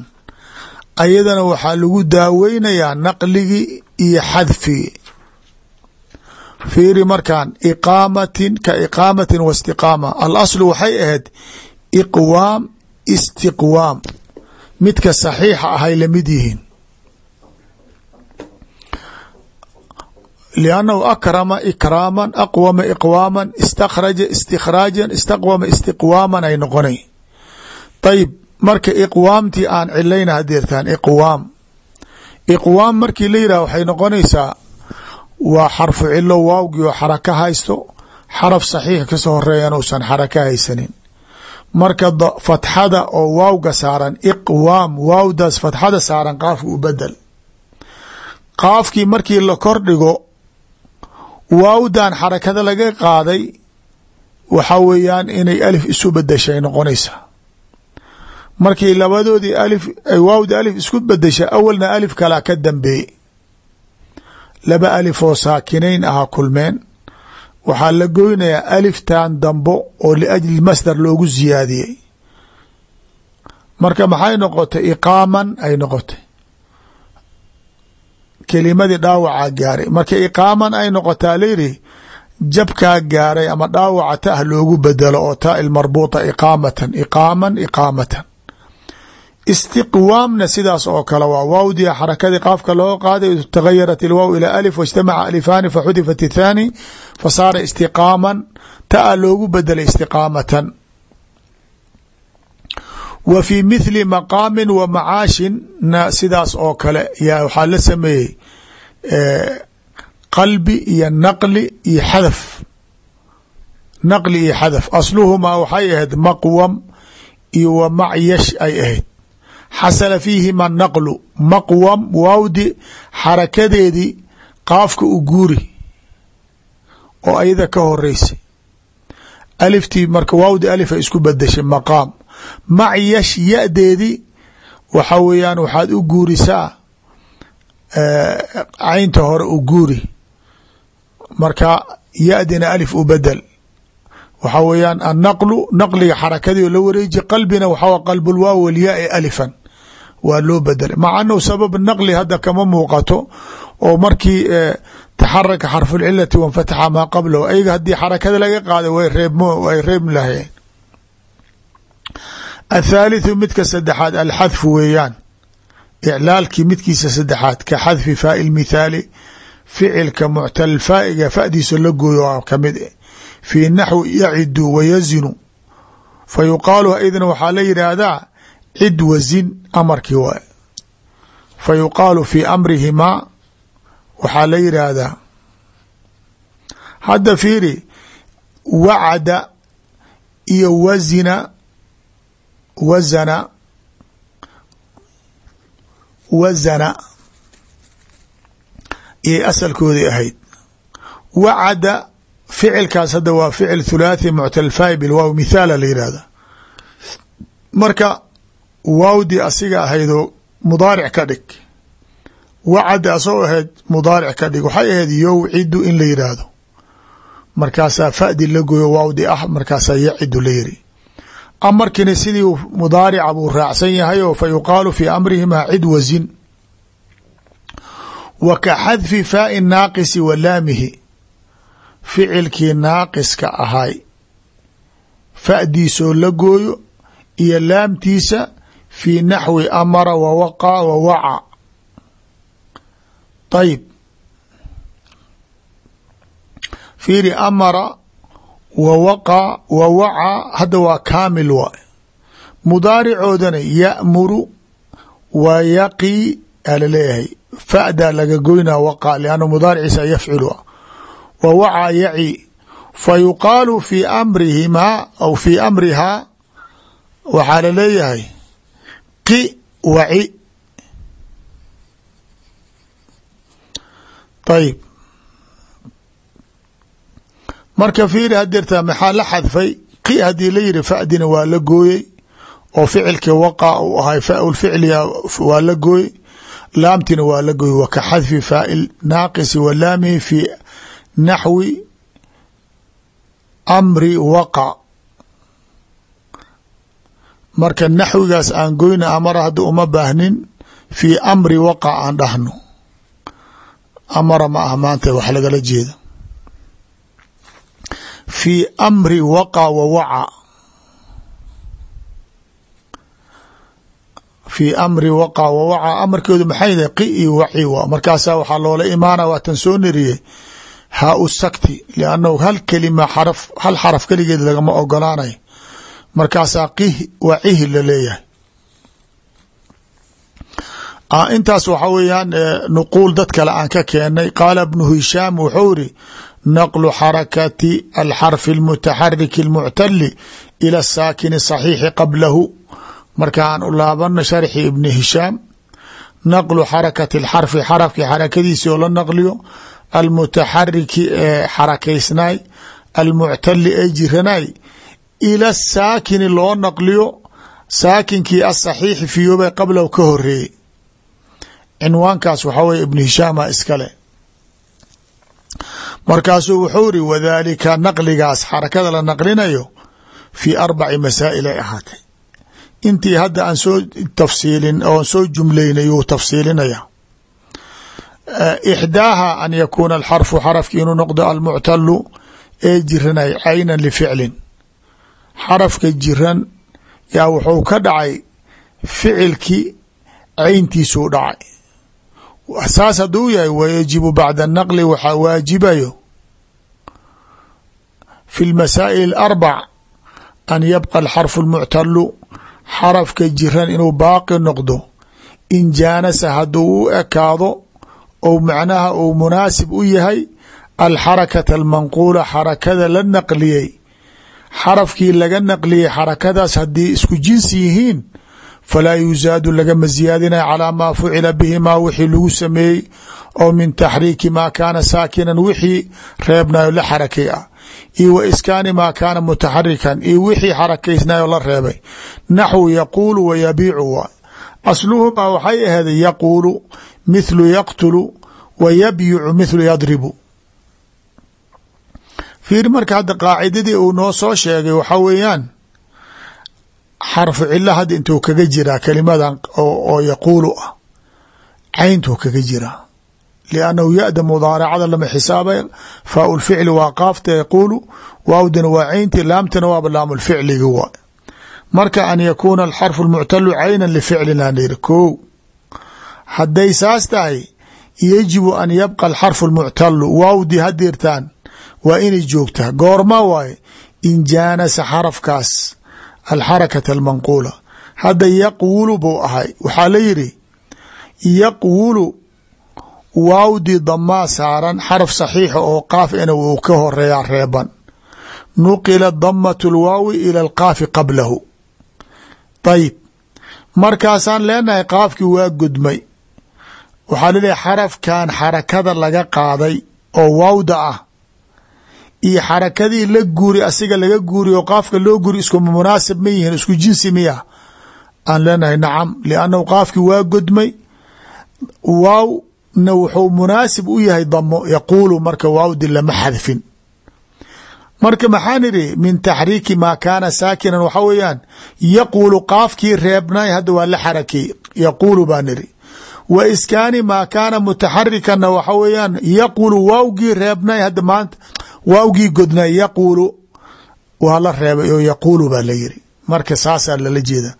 ayadana waxaa lagu daaweynayaa naqligii iyo xadfigii fiiri markan iqaamatin ka iqaamatin wa istiqaama. Al aslu waxay ahayd iqwaam istiqwaam. Midka saxiixa ahay la mid yihiin. Liannahu akrama ikraaman aqwama iqwaaman istakhraja istikhraajan istaqwama istiqwaaman ay noqonay. Ayib marka iqwaamtii aan cilayna hadeertaan iqwaam. Iqwaam markii la yidhah waxay noqonaysaa waa xarfu cilo waawgii oo xaraka haysto. Xaraf saxiix ka soo horeeyan uusan xaraka haysanin. Marka fatxada oo waawga saaran iqwaam waawdaas fatxada saaran qaafka u bedel qaafkii markii la kordhigo waawdan xarakada laga qaaday waxa weeyaan inay alif isu bedeshay noqonaysaa markii labadoodii alif ay waawda alif isku bedesha awalna alif kalaa ka dambeeyey laba alif oo saakinayn ahaa kulmeen. Waxaa la goynayaa aliftan dambo oo liajli masdar loogu siyaadiyey marka maxay noqotay? Iqaaman ay noqotay. Kelimadii dhaawacaa gaaray. Marka iqaaman ay noqotaa layidhi jabkaa gaaray ama dhaawaca tah loogu bedelo oo taa ilmarbuuta iqaamatan. Iqaaman iqaamatan istiqwaamna sidaas oo kale waa waawdia xarakadii qaafka loo qaaday tagayarat ilwaaw ilaa alif waijtamaca alifaani faxudifat ithaani fasaara istiqaaman taa loogu bedelay istiqaamatan. Wa fii mithli maqaamin wa macaashin na sidaas oo kale yaa waxaa la sameeyey qalbi iyo naqli iyo xadaf. Naqli iyo xadaf. Asluhumaa waxay ahayd maqwam iyo wa macyash ay ahayd xasala fiihima naqlu maqwam waawdi xarakadeedii qaafka u guuri oo ayada ka horeysay aliftii marka waawdi alifa isku bedeshay maqaam. Macyash ya-deedii waxa weeyaan waxaad u guurisaa caynta hore u guuri. Marka ya-dina alif u bedel waxa weeyaan annaqlu naqliga xarakadii oo la wareeji qalbina waxaa qalbulwaaw walyaai alifan waa loo bedelay maca anahu sabab naqli hadda kama muuqato oo markii taxaraka xarfulcilati wanfataxa maa qablahu ayaga haddii xarakada laga qaaday way reeb way reebmi lahayeen athaalitثu midka saddexaad alxadfu weeyaan. Iclaalkii midkiisa saddexaad ka xadfi faai mithaali ficilka muctal faaiga fadiisa la gooyo a ka mid fii naxwi yacidu wayazinu fa yuqaalu idna waxaa cid wazin amarkii waay fa yuqaalu fii amrihimaa waxaa la yidhaahdaa hadda fiiri wacada iyo wazina wazana wazana iyo asalkoodii ahayd. Wacada ficilkaas hadda waa ficil thulaathi muctalfaa'i bilwaaw mithaala la yihahda marka waawdii asiga ahaydoo mudaaric ka dhig. Wacada asagoo ahayd mudaaric ka dhig. Waxay ahayd yowcidu in la yidhaahdo markaasaa fadi la goyo waawdi ah markaasaa yacidu la yiri. Amarkina sidii mudaarica buu raacsan yahay oo fa yuqaalu fii amrihimaa cid wasin. Wa ka xadfi faai naaqisi wa laamihi. Ficilkii naaqiska ahay. Fadiisoo la gooyo iyo laamtiisa fii naxwi amara wa waqaa wa waca. Ayib fiiri amara wa waqaa wa wacaa hadda waa kaamil waay. Mudaaricoodana ya'muru wa yaqii aa la leeyahay fa'daa laga goynaa waqaa lianna mudaariciisa yafcilu ah wa wacaa yaci fa yuqaalu fii amrihimaa aw fii amrihaa waxaa la leeyahay qi waci ayib marka fiiri hadeertaa maxaa la xadfay? Qi haddii la yihi fadina waa la gooyey oo ficilkii waqa uu ahay faau ficliga waa la gooyey laamtina waa la gooyey wa ka xadfi faai naaqisi wa laamihi fi naxwi amri waqa marka naxwigaas aan goyna amara hadda uma baahnin fii amri waqa aan dhahno. Amara ma ah maanta wax lagala jeeda fii amri waqa wa waca. Fii amri waqa wa waca amarkoodu maxay dahay qi i waci wa markaasaa waxaa loola imaana waatan soo neriyey haa u sakti liannahu hal kelima xaraf hal xaraf keligeed lagama ogolaanayo markaasaa qih wacihi la leeyahay intaas waxa weeyaan nuquul dad kale aan ka keenay qaala bnu hishaam wuxuu iri naqlu xarakati alxarfi اlmutaxariki اlmuctali ila asaakini صaxiixi qablahu markaan u laabano sharxi ibni hishaam naqlu xarakati اlxarfi xarafki xarakadiisi oo la naqliyo almutaxariki ee xarakaysnaay almuctali ee jiranay ila saakini loo naqliyo saakinkii asaxiixi fiyoobay qablahu ka horeeyey cinwaankaas waxaa weye ibnu hishaama iskale markaasuu wuxuu iri wadaalika naqligaas xarakada la naqlinayo fii arbaci masaa'il ay ahaatay. Intii hadda aan soo tafsiilin oon soo jumlaynay uu tafsiilinaya ixdaaha an yakuuna alxarfu xarafki inuu noqdo almuctalu ee jiranay caynan lificlin xarafka jiran yaa wuxuu ka dhacay ficilkii cayntiisuu dhacay. Saas hadduu yahay wayajibu bacda naqli waxaa waajibayo fi lmasaa'il alarbac an yabqa alxarfu almuctalu xarafka jiran inuu baaqi noqdo in jaanasa hadduu u ekaado ou macnaha uu munaasib u yahay alxarakata almanquula xarakada la naqliyey xarafkii laga naqliyey xarakadaas haddii isku jinsi yihiin falaa yuzaadu lagama ziyaadinaya calaa maa fucila bihi maa wixii lagu sameeyey oo min taxriiki maa kaana saakinan wixii reebnayo la xarakay ah. Iyo wa iskaani maa kaana mutaxarikan iyo wixii xarakaysnayo la reebay. Naxwu yaquulu wa yabiicu waay waxay aheeday yaquulu mithlu yaqtulu wa yabyicu mithlu yadribu fiir marka hadda qaacidadii uu noo soo sheegay waxaa weeyaan xarfu cilo hadda intuu kaga jiraa kelimadan oo yaquulu ah cayntuu kaga jiraa. Liannahu ya-da mudaaracada lama xisaabay faau lficli waa qaafta yaquulu waawdana waa caynti laamtana waaba laamulficligi waa. Marka an yakuuna alxarfu lmuctalu caynan lificlin aan yiri ko hadday saas tahay yajibu an yabqa alxarfu lmuctalu waawdi hadirtaan waa inay joogtaa. Goorma waaye in jaanasa xarafkaas alxarakata almanquula. Hadda yaqwulu buu ahay. Waxaa la yidhi yaqwulu waawdii damaa saaran xaraf saxiixa oo qaaf ina uu ka horeeyaa reeban. Nuqila damatu lwaawi ila alqaafi qablahu. Ayib markaasaan leenahay qaafkii waa gudmay. Waxaa la leeyahay xarafkan xarakada laga qaaday oo waawda ah iyo xarakadii la guuri asiga laga guuri oo qaafka loo guuri isku munaasib ma yihiin isku jinsi miya aan leenahay nacam liannahu qaafkii waa godmay. Waawna wuxuu munaasib u yahay damo yaquulu marka waawdi lama xadfin. Marka maxaan idhi min taxriiki maa kaana saakinan waxa weeyaan yaquulu qaafkii reebnay hadda waa la xarakeey yaquulu baan idhi wa iskaani maa kaana mutaxarikanna waxa weeyaan yaquulu waawgii reebnay hadda maanta waawgii godnay yaquulu waa la reebay oo yaquulu baa la yiri marka saasaa lala jeeda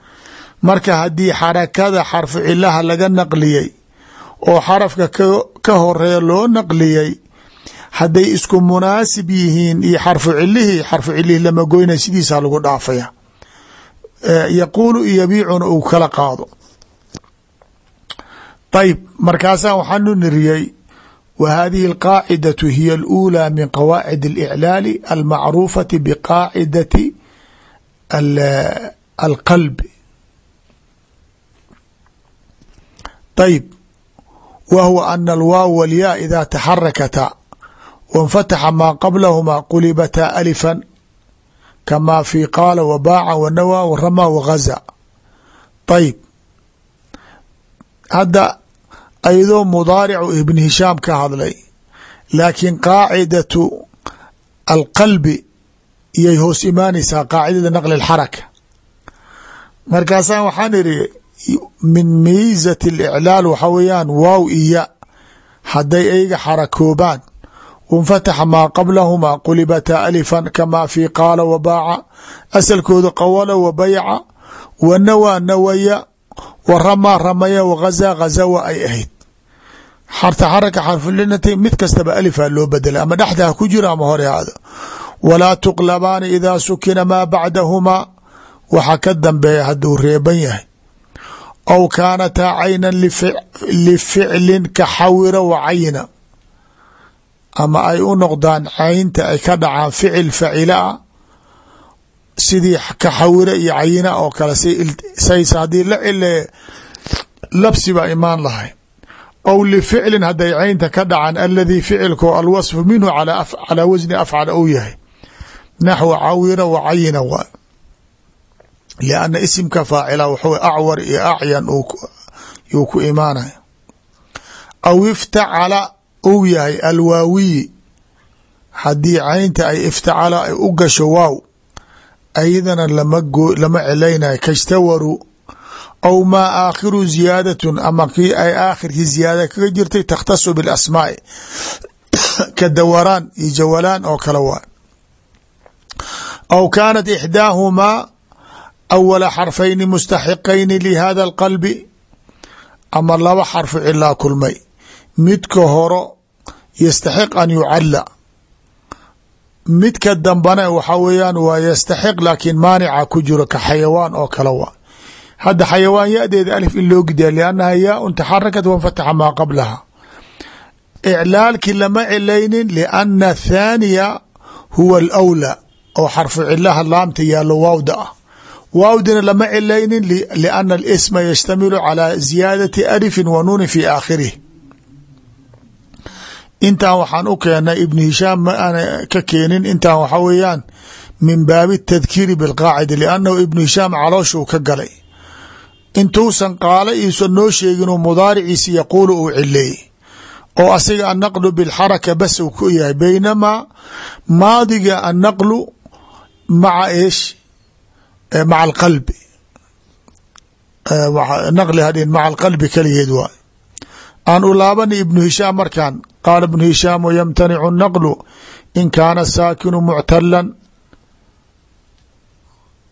marka haddii xarakada xarfu cilaha laga naqliyey oo xarafka ka horreeya loo naqliyey hadday isku munaasib yihiin iyo xarfu cilihii xarfu cilihii lama goynay sidiisaa lagu dhaafaya. Yaquulu iyo yabiicuna uu kala qaado. Ayb markaasaa waxaanu niriyey wa hadihi alqaacidatu hiya aluulaa min qawaacid اliclaali almacruufati biqaacidati alqalbi ayb wa huwa ana alwaaw walyaa ida taxarakata wanfataxa maa qablahumaa qulibataa alifan kamaa fi qaala wabaaca wanawaa waramaa wagaza ayb hadda ayadoo mudaaricu ibn hishaam ka hadlay. Laakiin qaacidatu alqalbi iyay hoos imaanaysaa qaacidada naqli اlxaraka markaasaa waxaan idhi min miizati اliclaal waxa weeyaan waaw iya hadday ayga xarakoobaan. Wanfataxa maa qablahumaa qulibataa alifan kamaa fi qaala wabaaca asalkooda qawala wabayca wanawaa nawaya wa ramaa ramaya wagazaa ghazawa ay ahayd. Xarta xaraka xarfulinati mid kastaba alifaa loo bedelay ama dhexda ku jiro ama hore haado walaa tuqlabaani idaa sukina maa bacdahumaa waxa ka dambeeya hadduu reeban yahay. Aw kaanataa caynan lificlin ka xawira wa cayna. Ama ay u noqdaan caynta ay ka dhacaan ficil facila sidii ka xawira iyo cayina oo kale says haddii la cile labsi baa imaan lahay. Aw lificlin hadday caynta ka dhacaan aladii ficilko alwasfu minhu calaa wasni afcal ou yahay. Naxwa cawira wa cayina waay lianna isimka faacila waxaw acwar iyo acyan yuu ku imaanaya. Aw iftacala ou yahay alwaawiyi. Haddii caynta ay iftacala ay u gasho waaw ayadana lama celaynayo kashtawaru aw maa aakhiru ziyaadatun ama kii ay aakhirkii ziyaada kaga jirtay takhtasu bilasmaai ka dawaraan iyo jawalaan oo kale waa aw kaanat ixdaahumaa awala xarfayni mustaxiqayni lihada alqalbi ama laba xarfu cilaa kulmay. Midka horo yastaxiq an yucalla midka dambana waxa weeyaan waa yastaxiq laakiin maanica ku jiro ka xayawaan oo kale waa. Hadda xayawaan yadeeda alif in loo gidaa liannaha yaaun taxarakat wanfataxa maa qablaha. Iclaalkii lama cilaynin lianna thaaniya huwa alawlaa oo xarfu cilaha laamta yaalo waawda ah. Waawdina lama cilaynin lianna alisma yashtamilu calaa ziyaadati alifin wa nuunin fi aakhirih intan waxaan u keenay ibn hishaam ma aana ka keenin. Intan waxa weeyaan min baabi tadkiiri bilqaacida liannahu ibnu hishaam calooshuu ka galay. Intuusan qaala iusan noo sheeginuu mudaariciisi yaquulu uu cileeyey oo asiga annaqlu bilxaraka bas uu ku yahay. Baynamaa maadiga annaqlu maca eesh maca alqalbi. Naqli hadhin maca alqalbi keligeed waay aan u laabana ibnu hishaam markaan. Qaala ibnu hishaam wymtanicu الnaqlu in kaana saakinu muctalan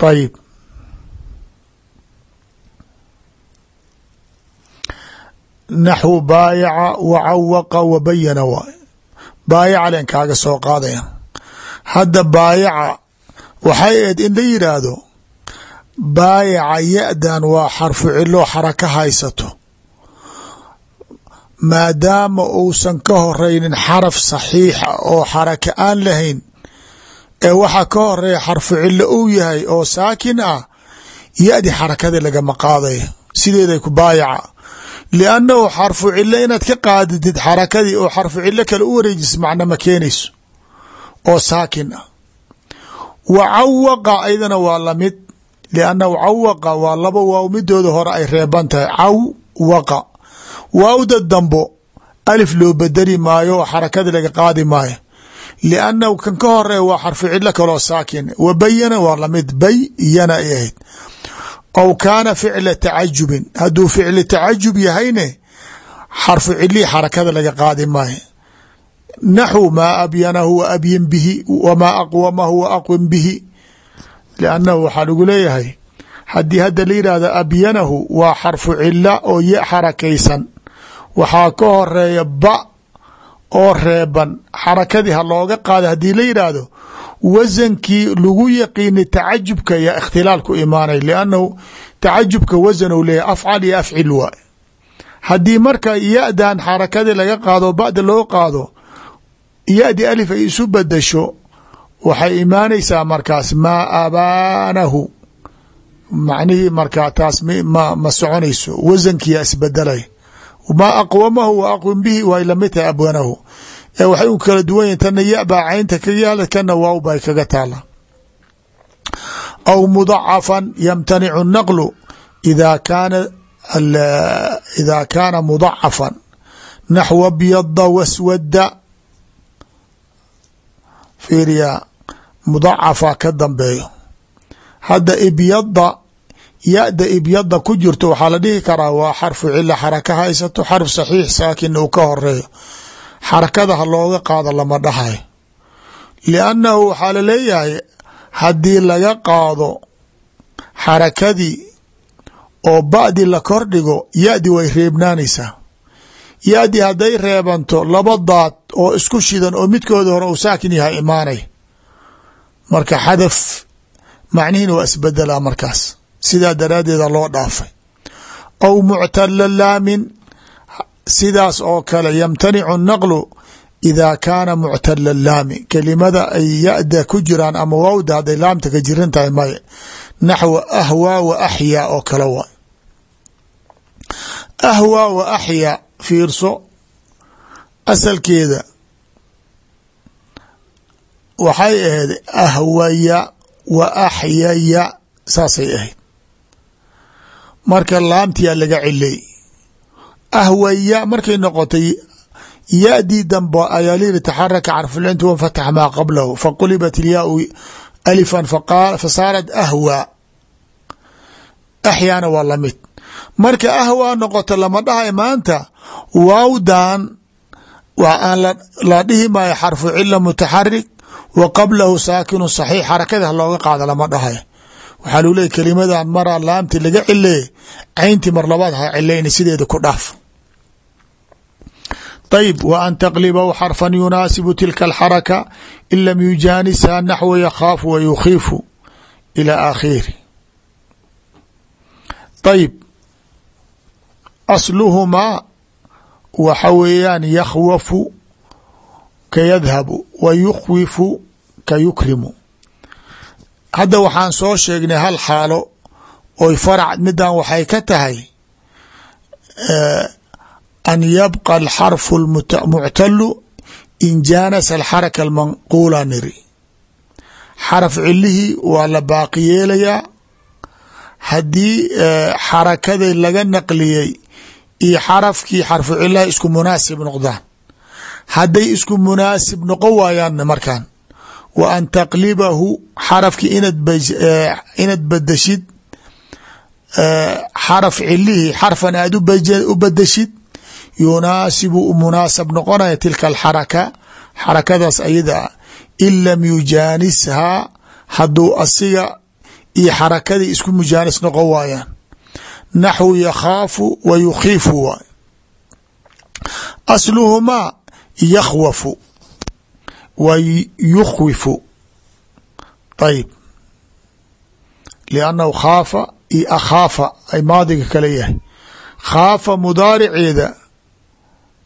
ayib naxwu baayaca wacawaqa wabayana waay baayaca len kaaga soo qaadaya. Hadda baayaca waxay ahayd in la yidhaahdo baayaca ya-dan waa xarfu cilo xaraka haysato maadaama uusan ka horeynin xaraf saxiixa oo xaraka aan lahayn ee waxaa ka horreeya xarfu cilo uu yahay oo saakin ah ya-di lagama qaadaya sideeday ku baayaca. Liannahu xarfu cilo inaad ka qaadidid xarakadii oo xarfu cilo kale u wareejis macna ma keenayso oo saakin ah. Wa cawaqa aydana waa la mid liannahu cawaqa waa laba waaw midooda hore ay reeban tahay. Cawwaqa waawda dambo alif loo bedeli maayo oo xarakadii laga qaadi maayo. Liannahu kan ka horreeya waa xarfu cilo kaloo saakin. Wa bayana waa la mid bayana ay ahayd. Aw kaana ficla tacajubin. Hadduu ficli tacajub yahayne xarfu cilii xarakada laga qaadi maayo. Naxw maa abyanahu wa abyin bihi wamaa aqwamahu wa aqwim bihi. Liannahu waxaa lagu leeyahay haddii hadda la yidhaahdo abyanahu waa xarfu cila oo ya xarakaysan waxaa ka horreeya ba oo reeban. Xarakadii ha looga qaada haddii la yidhaahdo wasankii lagu yaqiinay tacajubka yaa ikhtilaal ku imaanay liannahu tacajubka wasan ou leeyahy afcal iyo afcil waay. Haddii marka ya-dan xarakadii laga qaado ba'da loo qaado ya-di alif ay isu bedasho waxay imaanaysaa markaas maa abaanahu. Macnihii markaa taas ma ma soconayso. Wasankiyaa isbedelay maa aqwamahu wa aqwim bihi way la mid tahay abwanahu ee waxay u kala duwan yihiin tana ya baa caynta kaga yaalla kana waaw bay kaga taala aw mudacafan yamtanicu naqlu ida kaana ida kaana mudacafan naxwa byada waswada fiiriya mudacafa ka dambeeyo hadda ibyada ya-da ibyada ku jirto waxaa la dhihi karaa waa xarfu cila xaraka haysato xarf saxiix saakin uu ka horeeyo xarakada ha looga qaado lama dhahayo liannahu waxaa la leeyahay haddii laga qaado xarakadii oo ba'di la kordhigo ya-di way reebnaanaysaa. Ya-di hadday reebanto laba daad oo isku shidan oo midkooda hore uu saakin yahay imaanay. Marka xadaf macnihiina waa isbedelaa markaas sidaa daraaddeeda loo dhaafay. Aw muctala laamin sidaas oo kale yamtanicu naqlu ida kaana muctala laami. Kelimada ay ya-da ku jiraan ama waawda hadday laamta ka jiran tahay maye naxwa ahwaa wa axyaa oo kale waay ahwaa wa axyaa fiirso asalkeeda waxay ahayd ahwaya wa axyaya saasay ahayd marka laamtiyaa laga cilay ahwaya markay noqotay ya-dii dambe ayaa liyihi taxaraka carfulinti wanfatax maa qablahu faqulibat ilyaau alifan fasaarat ahwaa axyaana waa la mid marka ahwaa noqoto lama dhahay maanta waawdan la dhihi maayo xarfu cila mutaxarik wa qablahu saakinu saxiix xarakada looga qaada lama dhahay waxaa lgu leeya kelimada mara laamti laga cileeyey cayntii mar labaad ha cilayna sideeda ku dhaaf. Ayb w an taqlibaw xarfan yunaasibu tilka alxaraka in lam yujaanisa naxw yakhaafu wa yukhiifu ilى aakhiiri ayb asluhumaa waxa weeyaan yakhwafu ka yadhabu wa yukhwifu ka yukrimu hadda waxaan soo sheegnay hal xaalo oy farc midan waxay ka tahay an yabqa alxarfu muctalu in jaanasa alxaraka almanquula niri. Xaraf cilihii waa la baaqi yeelayaa. Haddii xarakadii laga naqliyey iyo xarafkii xarfu cilaha isku munaasib noqdaan. Hadday isku munaasib noqon waayaanna markaan wa an taqlibahu xarafkii inad badashid xaraf cilihii xarfan aad u badashid yunaasibu munaasab noqonaya tilka alxaraka xarakadaas ayada in lam yujaanishaa hadduu asiga iyo xarakadii isku mujaanis noqon waayaan. Naxwu yakhaafu wa yukhiifu waay asluhumaa yakhwafu wa yukhwifu ayib liannahu khaafa iyo akhaafa ay maadiga kale yahay khaafa mudaariceeda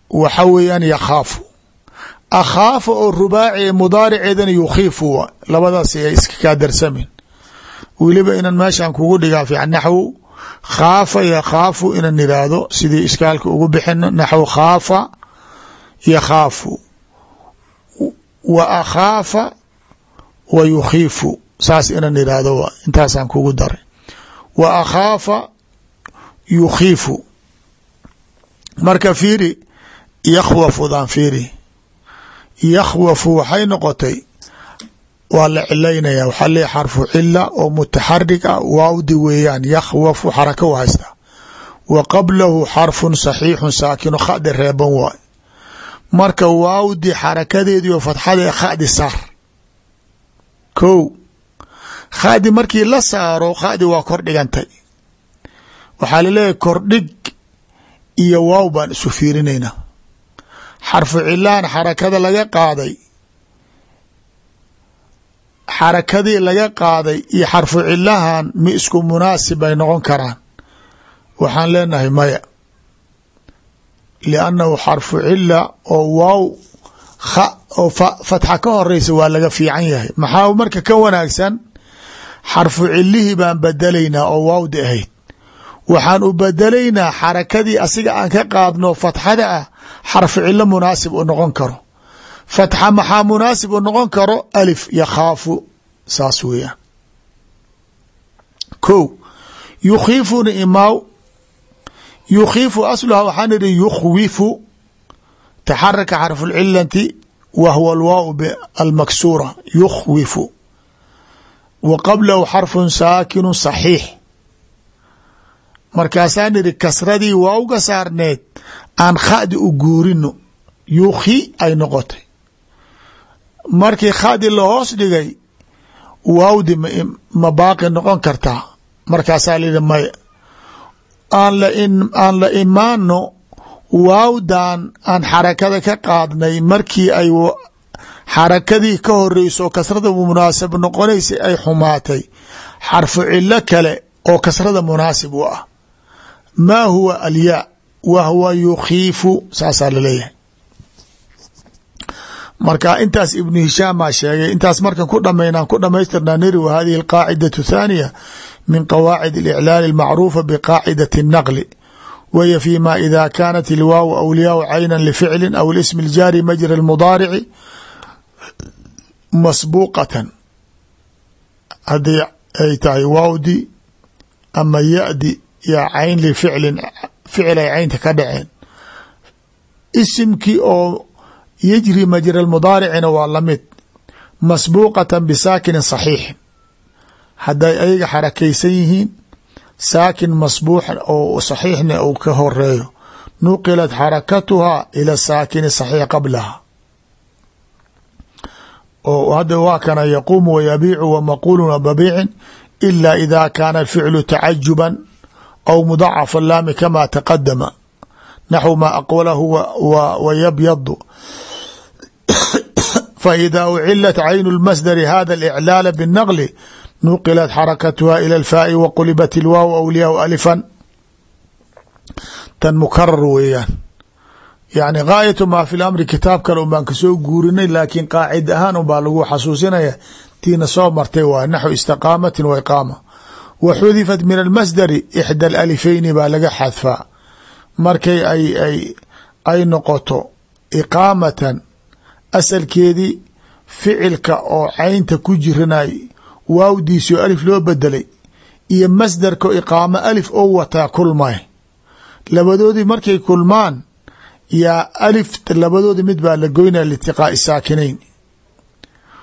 waxa weeyaan yakhaafu akhaafa oo rubaaci mudaariceedana yukhiifu waa labadaas ay iska kaa darsamin weliba inan meeshan kugu dhigaa fiican naxwu khaafa yakhaafu inan idhaahdo sidii iskaalka ugu bixino naxw khaafa yakhaafu wa akhaafa wa yukhiifu. Saas inan idhaahdo intaasaan kugu daray. Wa akhaafa yukhiifu. Marka fiiri yakhwafudan fiiri. Yakhwafu waxay noqotay waa la cilaynaya waxaa lee xarfu cila oo mutaxarig ah waawdi weeyaan. Yakhwafu xaraka u haystaa. Wa qablahu xarfun saxiixun saakinu khadi reeban waay marka waawdi xarakadeedii oo fatxada khadi saar. Ko khadi markii la saaro khadi waa kor dhigantay. Waxaa la leeyahay kordhig iyo waaw baan isu fiirinaynaa. Xarfu cilaan xarakada laga qaaday xarakadii laga qaaday iyo xarfu cilahan mi isku munaasib ay noqon karaan. Waxaan leenahay maya liannahu xarfu cila oo waaw kha oo fatxa ka horeysa waa laga fiican yahay. Maxaa marka ka wanaagsan? xarfu cilihii baan bedelaynaa oo waawdi ahayd. Waxaan u bedelaynaa xarakadii asiga aan ka qaadno fatxada ah xarfu cilo munaasib u noqon karo. fatxa maxaa munaasib u noqon karo alif yakhaafu saas weeyaan ko yukhiifuna imaaw yukhiifu asluha waxaan idhi yukhwifu taxaraka xarfu lcilati wa huwa alwaaw almaksuura yukhwifu wa qablahu xarfun saakinu saxiix markaasaan idhi kasradii waawga saarneed aan khadi u guurino yukhi ay noqotay markii khadi la hoos dhigay waawdi ma noqon kartaa markaasaa layihi maya aan la imaano waawdan aan xarakada ka qaadnay markii ay xarakadii ka horeyso kasrada munaasib noqonaysa ay xumaatay. Xarfu cilo kale oo kasrada munaasib u ah. Maa huwa alyaa wa huwa yukhiifu saasaa la leeyahay marka intaas ibnu hishaam aa sheegay intaas markan ku dhamaynaan ku dhamaystirnaa niri wa hadihi alqaacidatu thaaniya min qawaacid aliclaal almacruufa biqaacidati الnaqli whiy fيma ida kanat ilwaaw awliyaau cayna lficli aw اlism اljaari majra اlmudaarici masbuuqatan haddii ay tahay waawdi ama yadi yaa cayn lificlin ficil ay caynta ka dhaceen isimkii oo yajri majra mudaaricina waa lamid masbuuqatan bisaakinin صaxiixin hadday ayaga xarakaysan yihiin saakin masbuux oo saxiixna uu ka horeeyo nuqilat xarakatuhaa ila saakini saxiix qablaha. Oo hadda waa kana yaquumu wayabiicu wamaquulu wababiicin ila ida kaana ficlu tacajuban aw mudacafa laami kama taqadama naxw maa aqwalahu wayabyadu faida ucilat caynu lmasdari hada aliclaala binnaqli nuqilat xarakatuha ilى اlfaai wa qulibat ilwaaw awliyaau alifan. Tan mukarar weeyaan. Yani gaayatu maa fi lamri kitaab kale un baan ka soo guurinay laakiin qaacid ahaan un baa lagu xasuusinaya tiina soo martay waa naxw istiqaamatin wa iqaama. Wa xudifat min almasdari ixda alifeyni baa laga xadfaa. Markay ay ay noqoto iqaamatan asalkeedii ficilka oo caynta ku jiranay waawdiisio alif loo bedelay iyo masdarka iqaamo alif oo wataa kulmay eh. labadoodii markay kulmaan yaa alif labadoodii mid baa la goynaya liitiqaa'i saakinayn.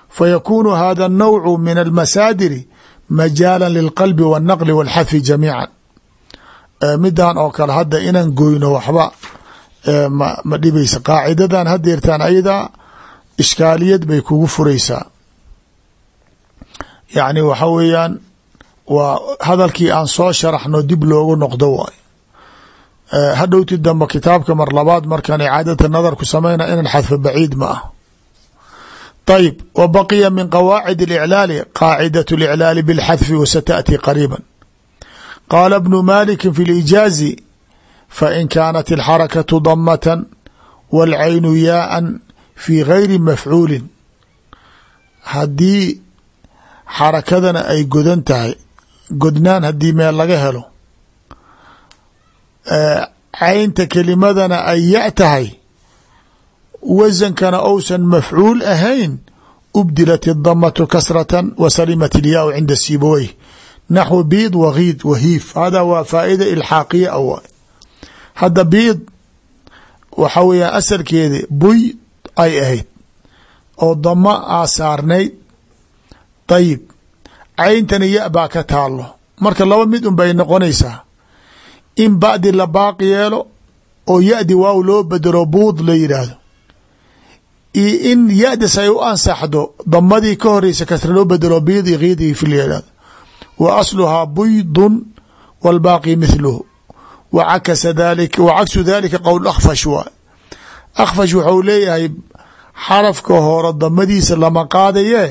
Fa yakuunu hada annawcu min almasaadiri majaalan lilqalbi waannaqli walxadfi jamiican. Midan oo kale hadda inaan goyno waxba ma dhibaysa. Qaacidadan hadeertaan ayadaa ishkaaliyad bay kugu furaysaa yacni waxa weeyaan waa hadalkii aan soo sharaxno dib loogu noqdo waay hadhowti dambe kitaabka mar labaad markaan icaadata nadarku samayna inan xadfa baciid ma ah طayب w baqiya min qawaacid اliclaali qaacidaة اliclaali bاlxadfi w satأti qariiba qaala bnu maliki fi اlijaazi fain kaanat اlxarakaةu damata wاlcaynu yaaan fi gayri mafcuulin haddii xarakadana ay godan tahay. Godnaan haddii meel laga helo. Caynta kelimadana ay ya tahay. Wasankana ousan mafcuul ahayn. Ubdilat idamatu kasratan wa salimat ilyaau cinda sibawey naxwu biid wagiid wahiif hada waa faa'ida ilxaaqiya awa hadda biid waxa weeyaan asalkeedi buy ay ahayd. Oo dama aa saarnayd dayib cayntana ya baa ka taalo marka laba mid un bay noqonaysaa. In ba'di la baaqi yeelo oo yadi waaw loo bedelo buud la yidhaahdo iyo in yadis ay u ansaxdo damadii ka horeysa kasra loo bedelo biid iyo kiidii fi la yidhahdo wa asluhaa buydun wاlbaaqi mithluhu. Wa cakasa dalika wa cagsu dalika qowl akhfash waay akhfash waxau leeyahay xarafka hore damadiisa lama qaadaye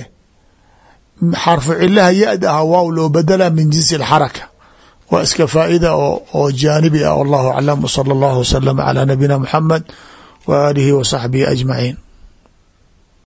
xarfu cilaha ya-da ah waaw loo bedela min jinsi اxaraka waa iska faa'ida oo jaanibi ah wallahu aclam wslى اllahu wslm calى nabiyina mxamed w aalihi wa saxbihi ajmaciin